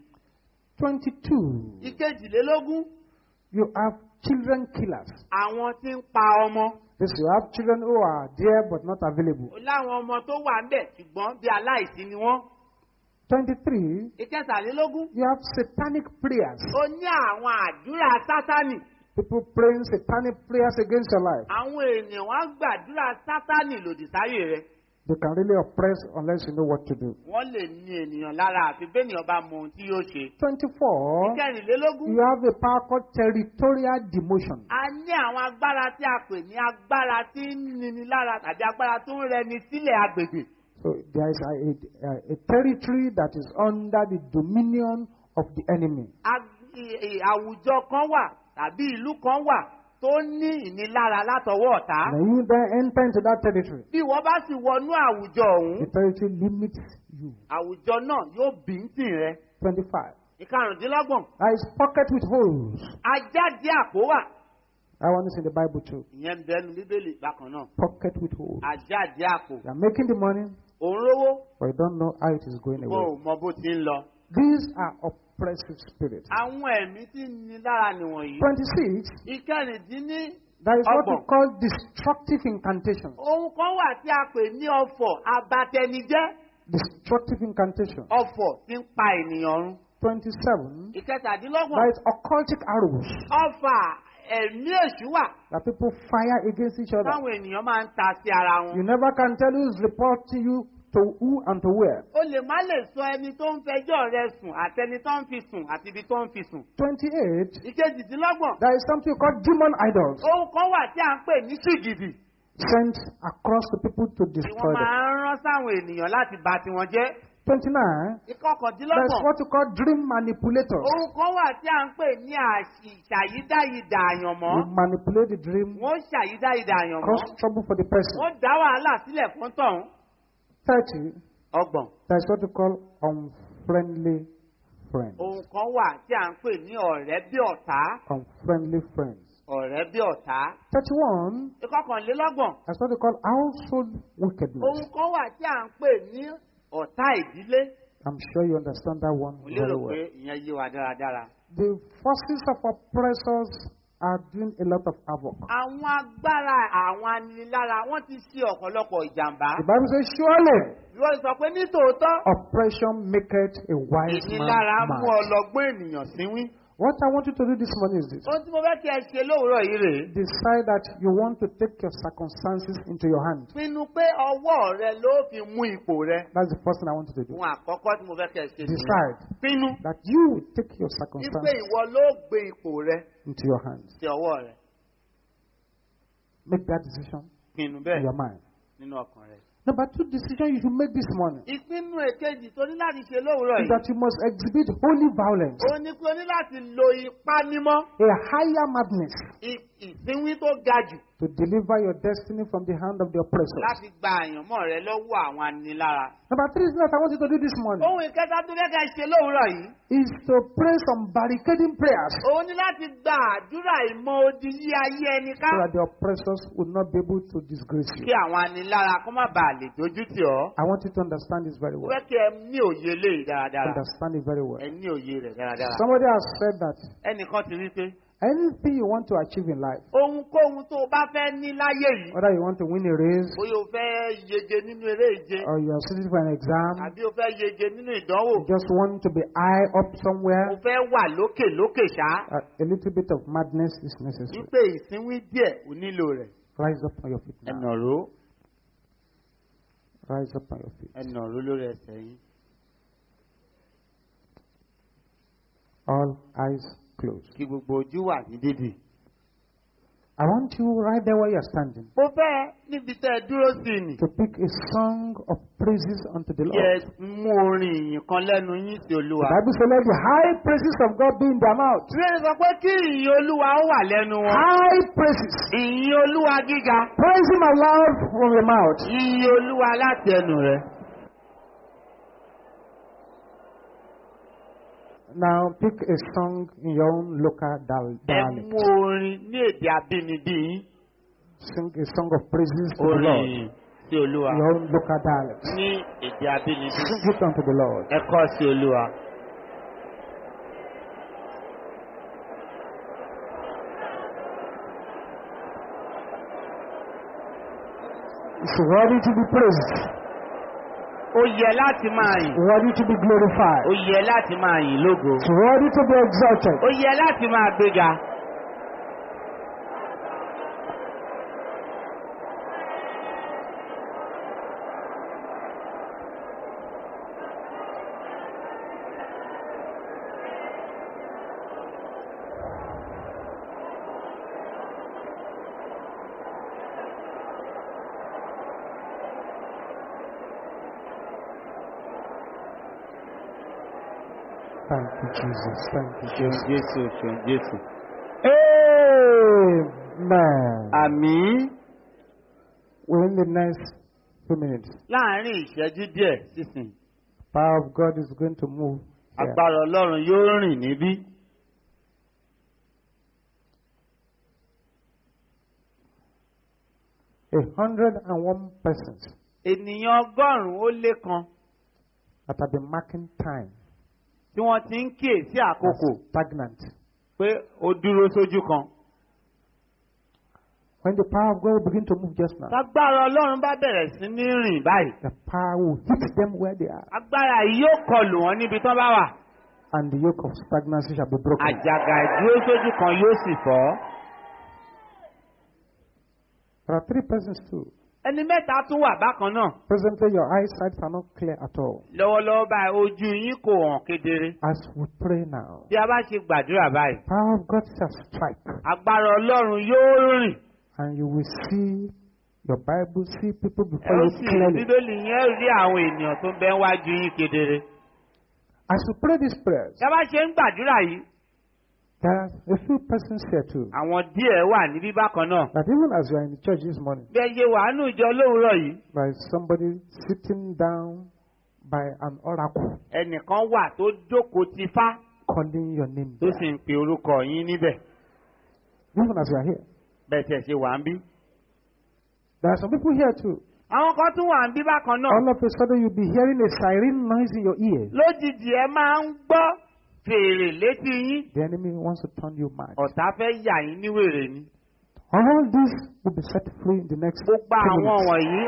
22. ìkejìlélógún You have children killers. àwọn tí ń pa ọmọ. Yes, you have children who are there but not available. láwọn ọmọ tó wà ń bẹ̀ ṣùgbọ́n bí aláìsí ni wọ́n. 23. ìkẹtàlélógún You have satanic prayers. ó ní àwọn àdúrà sátánì. People praying satanic prayers against your life. àwọn ènìyàn wá gbàdúrà sátánì lòdì sáyé rẹ. They can really oppress unless you know what to do. wọ́n lè ní ènìyàn lára àfi bẹ́ẹ̀nìyàn bá mọ ohun tí yóò ṣe. 24. ìkẹrìnlélógún You have a power called territorial demotion. a ní àwọn agbára tí a pè ní agbára tí ń nini lára tàbí agbára tó ń rẹni sílẹ̀ agbègbè. So there is a, a, a territory that is under the dominion of the enemy. I- i- àwùjọ kan wà tàbí ìlú kan wà tó ní ìnilára látọwọ́ ọ̀tá. When you then enter into that territory, bí wọ́n bá sì wọnú àwùjọ ọ̀hún the territory limits you. àwùjọ náà yóò bí ń tì rẹ. 25. ìkarùndínlọ́gbọ̀n There is pocket with holes. ajáde àpò wà. That one is in the Bible too. ìyẹn ń bẹnu bíbélì bákan náà. Pocket with holes. àpò. You are making the money, òun rówó but you don't know how it is going away. mọ bó ti ń lọ. These are oppressive spirits. àwọn ẹ̀mí tí ń ni lára nìwọ̀nyí. 26. ìkẹrìndínní There is what we call destructive incantation. ohun kan wà tí a pè ní ọ̀fọ̀ abatẹnijẹ́ Destructive incantation. ọ̀fọ̀ tí ń pa ènìyàn run. 27. ìkẹtàdínlọ́gbọ̀n There is occultic arrows ọ̀fà ẹ̀mí èṣù wà that people fire against each other. táwọn ènìyàn máa ń ta sí ara wọn. You never can tell who is reporting you to who and to where. o lè má lè sọ ẹni tó ń fẹjọ́ rẹ sùn àtẹni tó ń fi sùn àti ibi tó ń fi sùn. 28. ìkejìdínlọ́gbọ̀n There is something called demon idols ohun kan wà tí à ń pè ní ṣìgìdì sent across the people to destroy them. máa ń rán sáwọn ènìyàn láti bà tiwọn jẹ́. 29. There is ìkọkàndínlọ́gbọ̀n what we call dream manipulators. ohun kan wà tí à ń pè ní àṣì- ṣàyídáyidà àyànmọ́. You manipulate the dream, wọ́n ṣàyídáyidà àyànmọ́. cause trouble for the person. wọ́n dá wàhálà sílẹ̀ fún tọ̀hún. 30. ọgbọ̀n. Is what we call unfriendly friends. ohun kan wà tí à ń pè ní ọ̀rẹ́ bí ọ̀tá. Unfriendly friends. ọ̀rẹ́ bí ọ̀tá. 31. ìkọkànlélọ́gbọ̀n. That's what we call household wickedness. ohun kan wà tí à ń pè ní ọ̀tá ìdílé. I'm sure you understand that one very pé well. ìyẹn yé wa dáradára. The forces of oppressors are doing a lot of havoc. àwọn agbára àwọn aninilára wọ́n ti ṣe ọ̀pọ̀lọpọ̀ ìjàmbá. The Bible says, surely wọ́n sọ pé nítòótọ́ oppression maketh a wise ìnilára man mú mad. ọlọ́gbọ́n ènìyàn síwín. What I want you to do this morning is this. ohun tí mo fẹ́ kí ẹ ṣe lówùúrọ̀ yìí rèé. Decide that you want to take your circumstances into your hand. pinnu pé ọwọ́ rẹ ló fi mú ipò rẹ. That's the first thing I want you to do. ohun àkọ́kọ́ tí mo fẹ́ kí ẹ ṣe. Decide pinnu that you will take your circumstances ìwọ ló gbé ipò rẹ into your hands. sí ọwọ́ rẹ. Make that decision pinnu in bẹ́ẹ̀ your mind. nínú ọkàn rẹ. Number two decision you should make this morning. Ìpinnu èkejì tó ní láti ṣe lówùúrọ̀ is yìí. that you must exhibit holy violence, ó ní pé o ní láti lo mímọ́. A higher madness, ìsínwín tó ga jù to deliver your destiny from the hand of the oppressors. láti gba àyànmọ́ rẹ lọ́wọ́ àwọn aninilára. Number three is that I want you to do this morning ohun ìkẹta tó fẹ́ ká ṣe lówùúrọ̀ yìí. is to pray some barricading prayers òun ní láti gba àdúrà ìmọ̀ odi yí ayé ẹni ká. so that the oppressors will not be able to disgrace you. kí àwọn aninilára kó má bàa lè dojú tì ọ́. I want you to understand this very well. fẹ́ kí ẹ ní òye léyìí dáradára. Understand it very well. ẹ ní òye rẹ̀ dáradára. Somebody has said that ẹnìkan ti wí pé anything you want to achieve in life, ohunkóhun tó o bá fẹ́ ní láyé yìí. whether you want to win a race bóyá o fẹ́ yege nínú eré ìje. or you are sitting for an exam, àbí o fẹ́ yege nínú ìdánwò. you just want to be high up somewhere, o fẹ́ wà lókè lókè ṣá. a little bit of madness is necessary. wípé ìsínwín díẹ̀ ò nílò rẹ̀. Rise up on your feet now. ẹnà ró Rise up on your feet. ẹnà ró lórí ẹsẹ̀ yín. All eyes closed. kí gbogbo ojú wà ní dídì. I want you right there where you're standing mo fẹ́ níbi tẹ́ ẹ dúró sí ni. to pick a song of praises unto the Lord. Yes, mú orin ìyìn kan lẹ́nu yín sí The olúwa. Bible says, let the high praises of God be in their mouth. Ìwé sọ pé kí ìyìn olúwa ó wà lẹ́nu wọn. High praises. Ìyìn olúwa gíga. Praise Him aloud from your mouth. Ìyìn olúwa láti ẹnu rẹ̀. Now pick a song in your own local Ẹ dialect. mú orin ní èdè abínibí yín. Sing a song of praises to the Lord. ìyìn sí olúwa. In your own local dialect. Ní èdè abínibí. Sing it unto the Lord. Ẹ kọ́ sí olúwa. It's worthy to be praised. Ó yẹ láti máa yìn. Worthy to be glorified. Ó yẹ láti máa yìn lógo. Worthy to be exalted. Ó yẹ láti máa gbéga. Thank you, Jesus. Thank you, Jesus. Jésù, ṣeun Jésù. Amen. Àmín. Within the next few minutes, Láàárín ìṣẹ́jú díẹ̀ sísìn, power of God is going to move. agbára Ọlọ́run yóò rìn níbí. A hundred and one persons Ènìyàn ọgọ́rùn-ún ó lé kan that have been marking time tí wọ́n ti ń kíyèsí as àkókò stagnant. pé ó dúró sójú kan. When the power of God will begin to move just now, Agbára Ọlọ́run bá bẹ̀rẹ̀ sí ní rìn báyìí. the power will hit them where they are, Agbára yìí yóò kọlù wọn níbi tán bá wà. and the yoke of stagnancy shall be broken. Àjàgà ìdúró sójú kan yóò sì fọ́. There are three persons too. Ẹni mẹ́ta tún wà bákan náà. Presently, your eyesight are not clear at all. Lọ́wọ́lọ́wọ́ báyìí ojú yín kò hàn kedere. As we pray now, Bí a bá ṣe gbàdúrà báyìí, power of God shall strike, agbára Ọlọ́run yóò rìn. and you will see your Bible, see people Ẹ before ó you sì clearly. bíbélì yẹn rí àwọn ènìyàn tó ń bẹ wájú yín kedere. As we pray these prayers, Bí a bá ṣe ń gbàdúrà yìí, there are a few persons here too. àwọn díẹ̀ wà níbí bákan náà. That even as you are in the church this morning, Bí ẹ ṣe wà nínú ìjọ lówùúrọ̀ yìí, there is somebody sitting down by an oracle ẹnìkan wà tó jókòó ti fá calling your name. tó sì ń pe orúkọ yín níbẹ̀. Even as you are here, Bẹ́ẹ̀ tẹ̀ ṣe wà ń bí. there are some people here too. Àwọn kan tún wà ń bí bákan náà. All of a sudden, you'll be hearing a siren noise in your ear. Lójijì ẹ máa ń gbọ́ fèrè létí yín. The enemy wants to turn you mad. Ọ̀tá fẹ́ yà yín níwèrè ni. All this will be set free in the next Gbogbo few àwọn minutes. wọ̀nyí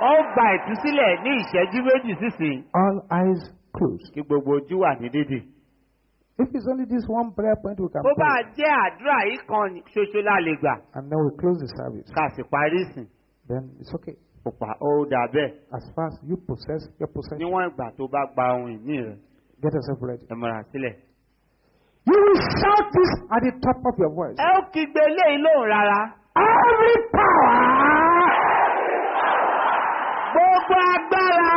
ó gba ìtúsílẹ̀ ní ìṣẹ́jú méjì sísìn. All eyes closed. Kí gbogbo ojú wà ní dídì. If it's only this one prayer point, we can Bó bá pray. jẹ́ àdúrà yìí kan ṣoṣo la lè gbà. And then we close the service. Ká sì parí ìsìn. Then it's okay. Ó pa ó dà bẹ́ẹ̀. As far as you possess your possession, Níwọ̀n ìgbà tó bá gba ohun ìní rẹ̀. Get yourself ready. Ẹ múra sílẹ̀. You will shout this at the top of your voice. Ẹ ó kígbe eléyìí lóhùn rárá. Every power Gbogbo agbára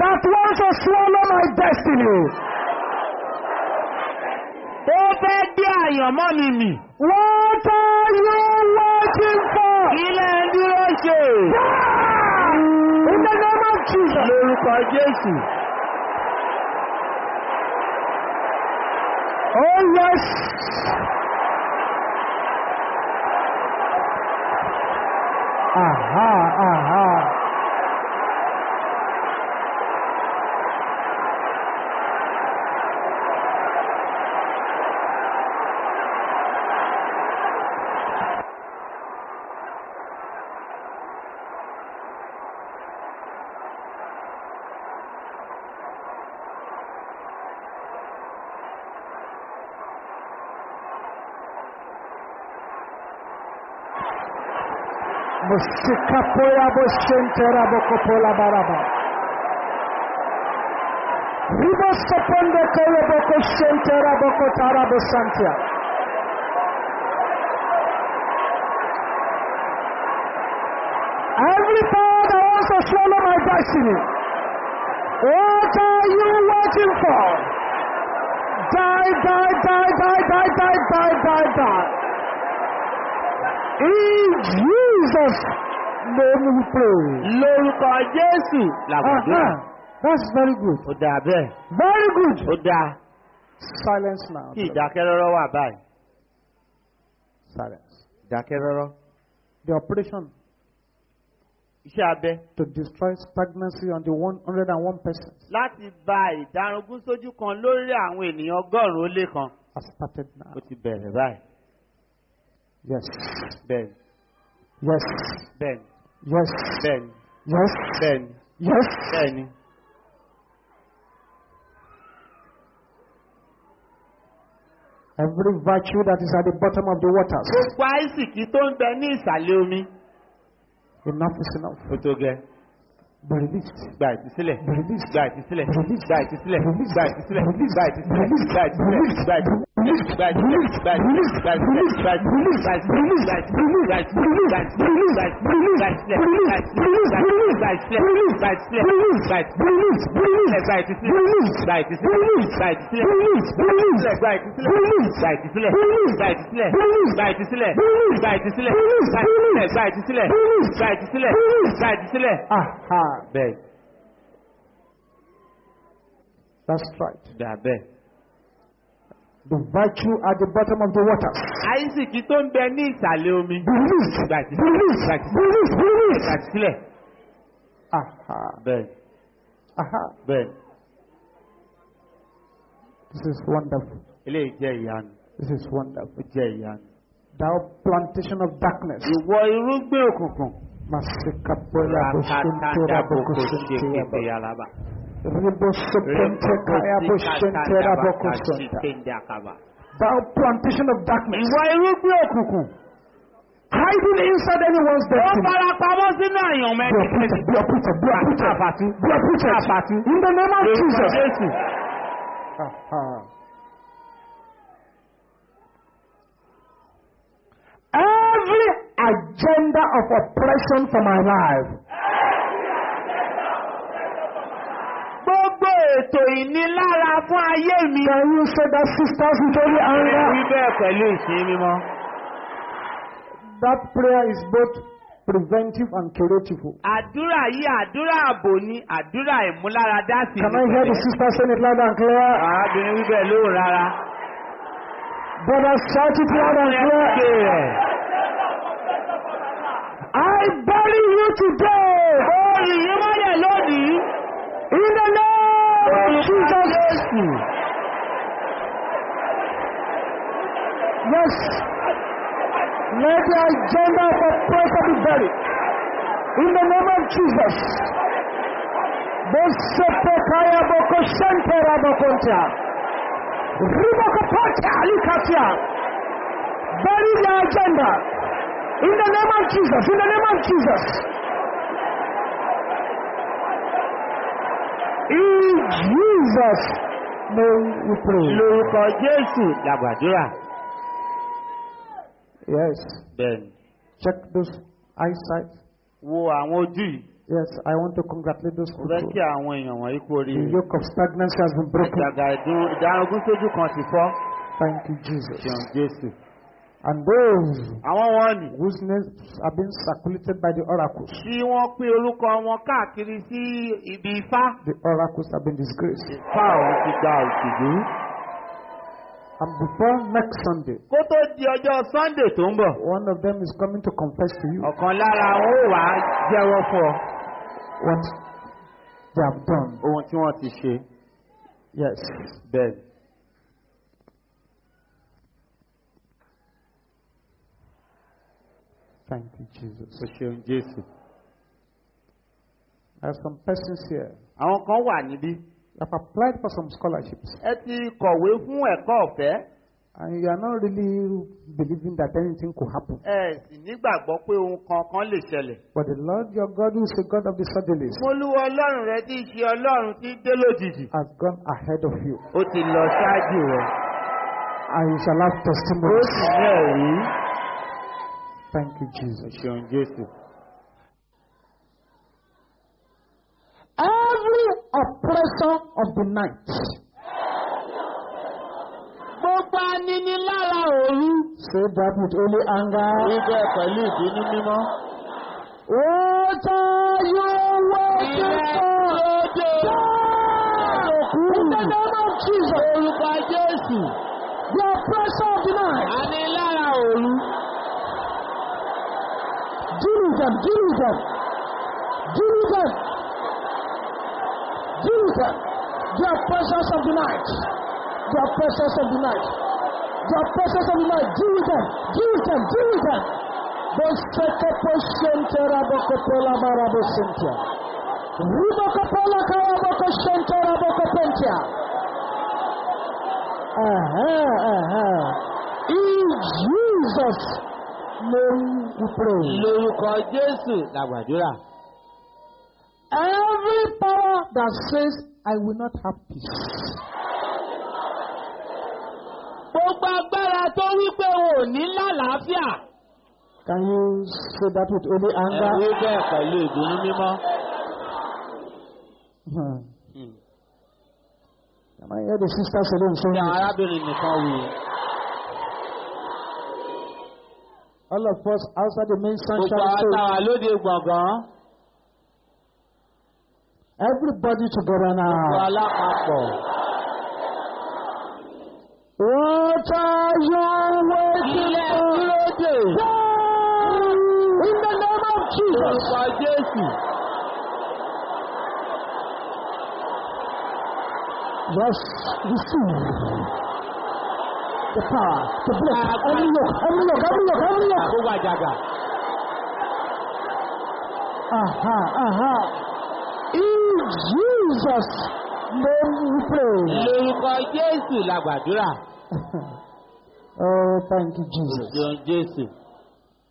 that wants to swallow my destiny, tó fẹ́ gbé àyànmọ́ mi mì. what are you waiting for? Ilé ń dúró ṣe. In the name of Jesus. Lórúkọ Jésù. Oh yes. Aha, aha. Every power that wants to swallow my destiny, what are you waiting for? Die, die, die, die, die, die, die, die, die. In name we pray. lórúkọ jésù làgbàdúrà. Uh-huh. That's very good. ó dáa bẹ́ẹ̀. Very good. ó dáa Silence now. kí ìdákẹ́rọ́rọ́ wà báyìí. Silence. ìdákẹ́rọ́rọ́. The operation iṣẹ́ abẹ to destroy stagnancy on the 101 persons láti ba ìdarungún sójú kan lórí àwọn ènìyàn ọgọ́rùn-ún ó lé kan. has started now. ó ti bẹ̀rẹ̀ báyìí. Yes. bẹ́ẹ̀ni Yes. bẹ́ẹ̀ni Yes. bẹ́ẹ̀ni Yes. bẹ́ẹ̀ni Yes. bẹ́ẹ̀ni. Every virtue that is at the bottom of the waters. gbogbo àìsìkí tó ń bẹ ní ìsàlẹ̀ omi. Enough is enough. ó tó gẹ. Gba ìtúsílẹ̀. Gba ìtúsílẹ̀. Gba ìtúsílẹ̀. Gba ìtúsílẹ̀. Gba ìtúsílẹ̀. Gba ìtúsílẹ̀. Gba ìtúsílẹ̀. That's right. That's right. The virtue at the bottom of the water. Àìsìkì tó ń bẹ ní ìsàlẹ̀ omi. release, release, release, release. Ah ha. Gbàtí Ah ha. Bẹ́ẹ̀ni. This is wonderful. Ilé ìjẹ́ ìyanu. This is wonderful. Ìjẹ́ ìyanu. Thou plantation of darkness. Ìwọ irúgbìn òkùnkùn. Màsíkà bọ́lá bó ṣe ń tó ra bó kò sí ti yàrá. The plantation of darkness. Ìwà irúgbìn òkùnkùn. Hiding inside anyone's death. Ó fara pamọ́ sínú àyàn mẹ́rin. Bí ọ pútẹ̀ bí ọ pútẹ̀ In the name of Jesus. Every agenda of oppression for my life. Ètò ìnilára fún ayé mi. Can you say that sisters with only wí anger? bẹ́ẹ̀ pẹ̀lú ìsìn mímọ́. That prayer is both preventive and curative. àdúrà yìí àdúrà àbò ni àdúrà ìmúláradá sí Can I hear the sister saying it loud and clear? arábìnrin wí bẹ́ẹ̀ lóhùn rárá. Brothers, shout it loud and clear. I bury you today Orí yìí mọ́lẹ̀ lónìí. in the name. Yes. Let the agenda of oppression be buried. In the name of Jesus. Bosepekaya bokoshentera bokontia. Ribokopote alikatia. Bury the agenda. In the name of Jesus. In the name of Jesus. In Jesus' name we pray. Lórúkọ Jésù làgbàdúrà. Yes. Bẹ́ẹ̀ni. Check those eyesight. Wo àwọn ojú yìí. Yes, I want to congratulate those Mo fẹ́ people. kí àwọn èèyàn wọ̀nyí kú The yoke of stagnancy has been broken. Ìjàgà ìdárugún sójú kan ti fọ́. Thank you, Jesus. Ṣeun Jésù. And those Àwọn wọn whose names have been circulated by the oracles, Tí wọ́n pín orúkọ wọn káàkiri sí ibi ifá. the oracles have been disgraced. Ifá ọ̀hún ti gba òṣìjú. And before next Sunday, Kó tó di ọjọ́ Sunday tó ń bọ̀. one of them is coming to confess to you Ọ̀kan lára wọn ó wàá jẹ́wọ́ fún ọ. what they have done. Ohun tí wọ́n ti ṣe. Yes. Bẹ́ẹ̀ni. Thank you, Jesus. O ṣeun Jésù. There are some persons here Àwọn kan wà níbí. that have applied for some scholarships, Ẹ ti kọ̀wé fún ẹ̀kọ́ ọ̀fẹ́. and you are not really believing that anything could happen. Ẹ sì nígbàgbọ́ pé ohun kankan lè ṣẹlẹ̀. But the Lord your God, who is the God of the suddenlies, Olúwa Ọlọ́run rẹ tí í ṣe Ọlọ́run tí dé lójijì. has gone ahead of you, Ó ti lọ ṣáájú rẹ̀. and you shall have Ó testimonies. sì ní ẹ̀rí. Thank you, Jesus. ṣeun Jésù. Every oppressor of the night. gbogbo aninilára òru. Say that with only anger. Ibẹ̀ pẹ̀lú ìbínú mímọ́. What are you waiting Ilẹ̀ for? lóde. In the name of Jesus. Orúkọ Jésù. The oppressor of the night. Anilára òru. Deal with them. Deal with them. Deal with them. Deal with them. The oppressors of the night. The oppressors of the night. The oppressors of the night. Deal with them. Deal with them. Deal with them. Bosekeposhentera bokopola barabosentia. Ribokopola karabokoshentera bokopentia. Uh-huh, uh-huh. In Jesus' name we pray. Lórúkọ Jésù làgbàdúrà. Every power that says, I will not have peace. Gbogbo agbára tó wí pé o ò ní lálàáfíà. Can you say that with only anger? Ẹ̀wí bẹ́ẹ̀ pẹ̀lú ìbínú mímọ́. Hmm. Can I hear the sisters alone Ní saying it? arábìnrin nìkan wù. All of us outside the main Gbogbo sunshine àwọn state. táwa lóde gbọ̀ngàn. Everybody together Gbogbo now. alápapọ̀. Are you waiting Ilẹ̀ for? lóde. In the name of Jesus. Lórúkọ Jésù. Yes, receive the power to bless every yoke, every yoke, every yoke, every yoke. Àkókò àjàgà. Aha, aha. In Jesus' name we pray. Lórúkọ Jésù làgbàdúrà. oh, thank you, Jesus. Lórúkọ Jésù.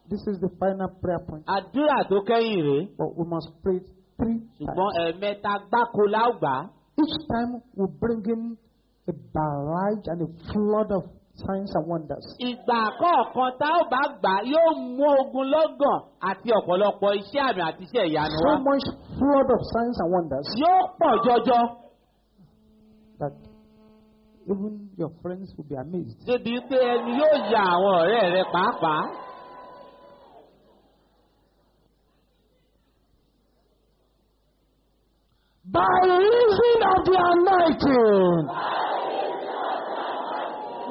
This is the final prayer point, Àdúrà tó kẹ́yìn rèé. but we must pray it three Ṣùgbọ́n times. ẹ̀ẹ̀mẹta gbáko láògbà. Each time we bring in a barrage and a flood of signs and wonders. Ìgbà kọ̀ọ̀kan tá ò bá gbà yóò mú ogun lọ́gàn àti ọ̀pọ̀lọpọ̀ iṣẹ́ àmì àti iṣẹ́ ìyanu So wá. much flood of signs and wonders Yóò pọ̀ jọjọ. that even your friends will be amazed. Débi pé ẹni yóò ya àwọn ọ̀rẹ́ rẹ pàápàá. By reason of the anointing,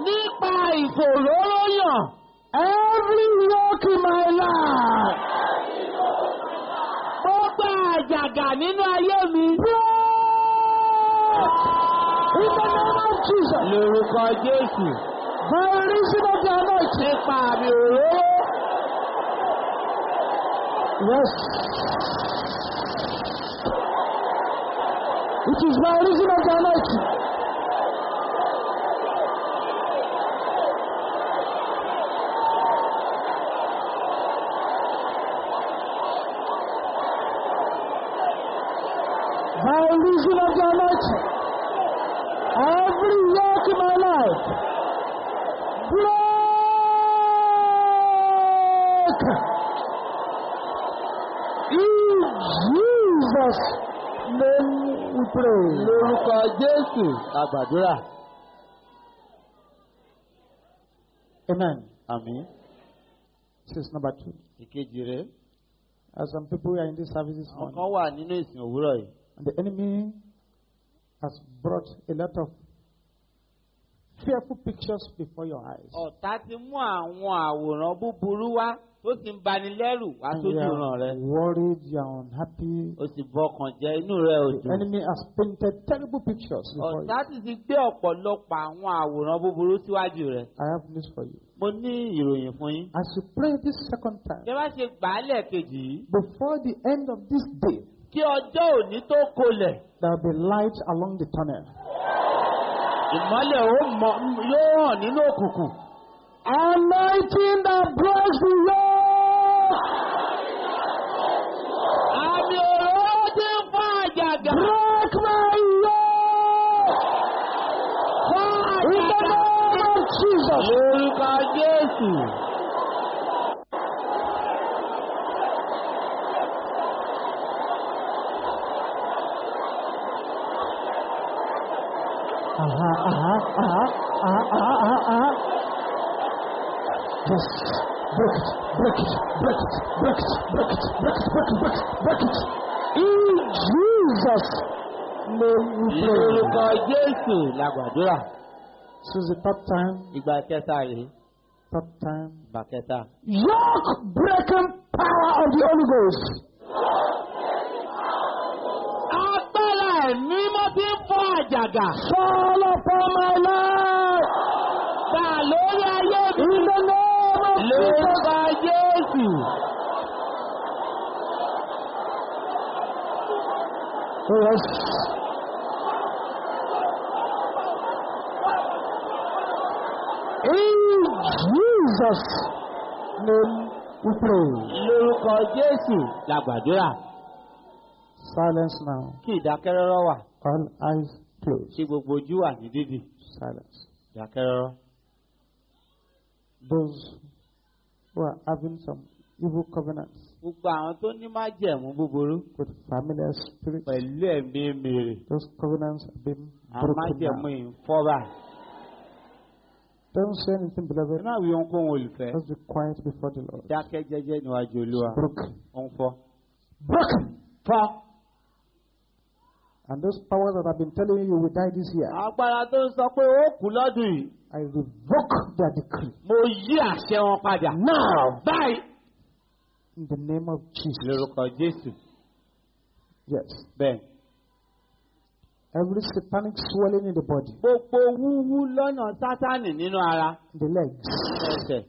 Nípa ìfòróróyàn. every yoke in my life, Gbogbo àjàgà nínú ayé mi. in the name of Jesus, Lórúkọ Jésù. by reason of the anointing, Nípa àmì òróró. yes. It is by reason of the anointing. By reason of the anointing, every yoke in my life, break! In Jesus' name we pray. Lórúkọ Jésù làgbàdúrà. Amen. Àmín. This is number two. Ìkejì rẹ̀. As some people are in this service this Àwọn kan wà nínú ìsìn òwúrọ̀ yìí. and the enemy has brought a lot of fearful pictures before your eyes. Ọ̀tá ti mú àwọn àwòrán búburú wá tó sì ń bani lẹ́rù wá sójú ìran rẹ̀. worried, you are unhappy. Ó sì bọkàn jẹ́ inú rẹ̀ ò The dùn. enemy has painted terrible pictures before you. Ọ̀tá sì ti gbé ọ̀pọ̀lọpọ̀ àwọn àwòrán búburú síwájú rẹ̀. I have news for you. Mo ní ìròyìn fún yín. As you pray this second time, Ṣé bá ṣe gbà á lẹ́ẹ̀kejì yìí? before the end of this day, Kí ọjọ́ òní tó kolẹ̀. there will be light along the tunnel. Ìmọ́lẹ̀ ó mọ yóò hàn nínú òkùnkùn. Anointing that breaks the yoke. I'm your open fire, God. Break my yoke. In the name of Jesus. Lórúkọ Ah Aha, Ah aha, Ah ah ah ah! break it break it, break it, break it, break it, break it, break it, break it, break it. In Jesus' name we lórúkọ pray. jésù la gbàdúrà This is the third time, ìgbà kẹta rèé third time. ìgbà kẹta. Yoke breaking power of the Holy Ghost. agbára ẹ̀mí mọ́ ti ń fọ́ àjàgà Fall upon my life. gbà lórí ayé mi In the name of Jesus. lórúkọ jésù. Yes. In Jesus' name we pray. lórúkọ jésù la gbàdúrà Silence now. kí ìdákẹ́rọ́rọ́ wà All eyes closed. kí gbogbo ojú wà ní dídì Silence. ìdákẹ́rọ́rọ́. Those who are having some evil covenants gbogbo àwọn tó ní májẹ̀mú búburú with familiar spirits, pẹ̀lú ẹ̀mí mèrè those covenants have been àwọn broken now. fọ́ báyìí. Don't say anything, beloved. má wí ohunkóhun olùfẹ́ Just be quiet before the Lord. dákẹ́ jẹ́jẹ́ níwájú olúwa Broken. ó ń fọ́. Broken. fọ́. And those powers that I've been telling you you will die this year, agbára tó ń sọ pé ó kú lọ́dún yìí I revoke their decree. mo yí àṣẹ wọn padà. Now, báyìí. In the name of Jesus. lórúkọ jésù Yes. bẹ́ẹ̀. Every satanic swelling in the body, gbogbo wúwú lọ́nà sátánì nínú ara the legs, ẹsẹ̀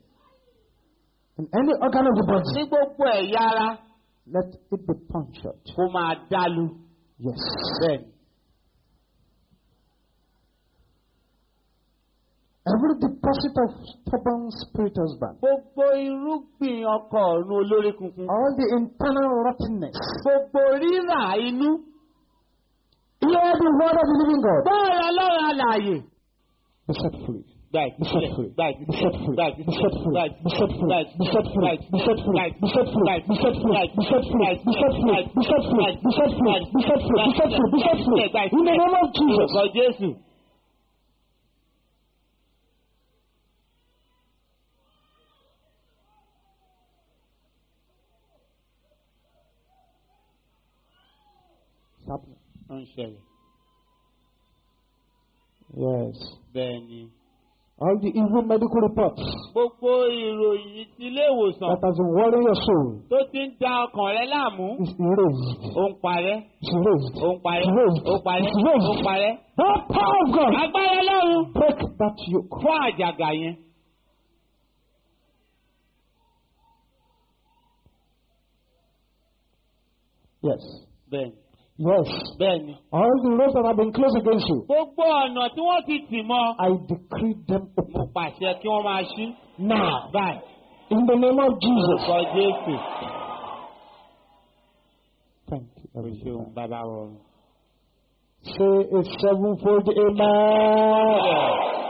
in any organ of the ní body, gbogbo ẹ̀yà ara let it be punctured. kó máa dálu. Yes. bẹ́ẹ̀ Every deposit of stubborn spirit husband, gbogbo irúgbìn ọkọ ọ̀run olórí kunkun. all the internal rottenness, gbogbo rírà inú. hear the word of the living God. bọ́ọ̀rọ̀ ọlọ́run alààyè. Be set free. Be set free. Be set free. Be set free. Be set free. Be set free. Be set free. Be set free. Be set free. Be set free. Be set free. Be set free. Be set free. Be set free. Be set free. Be set free. In the name of Jesus. Orúkọ Jésù. It's happening. Ó ń ṣẹlẹ̀. Yes. Bẹ́ẹ̀ ni. All the evil medical reports Gbogbo ìròyìn ti ilé ìwòsàn that has been worrying your soul tó ti ń da ọkàn rẹ láàmú. is erased. Ó ń parẹ́. It's erased. Ó ń parẹ́. It's erased. Ó ń parẹ́. It's erased. Ó ń parẹ́. The power of God Agbára Ọlọ́run break that yoke. fún àjàgà yẹn. Yes. Bẹ́ẹ̀ ni. Yes. Bẹ́ẹ̀ ni. All the roads that have been closed against you, Gbogbo ọ̀nà tí wọ́n ti tì mọ́. I decree them Mo open. pàṣẹ kí wọ́n máa ṣí. Now, Báyìí. in the name of Jesus. Orúkọ Jésù. Thank you. O everybody. ṣeun bàbá rọrùn. Say a sevenfold amen.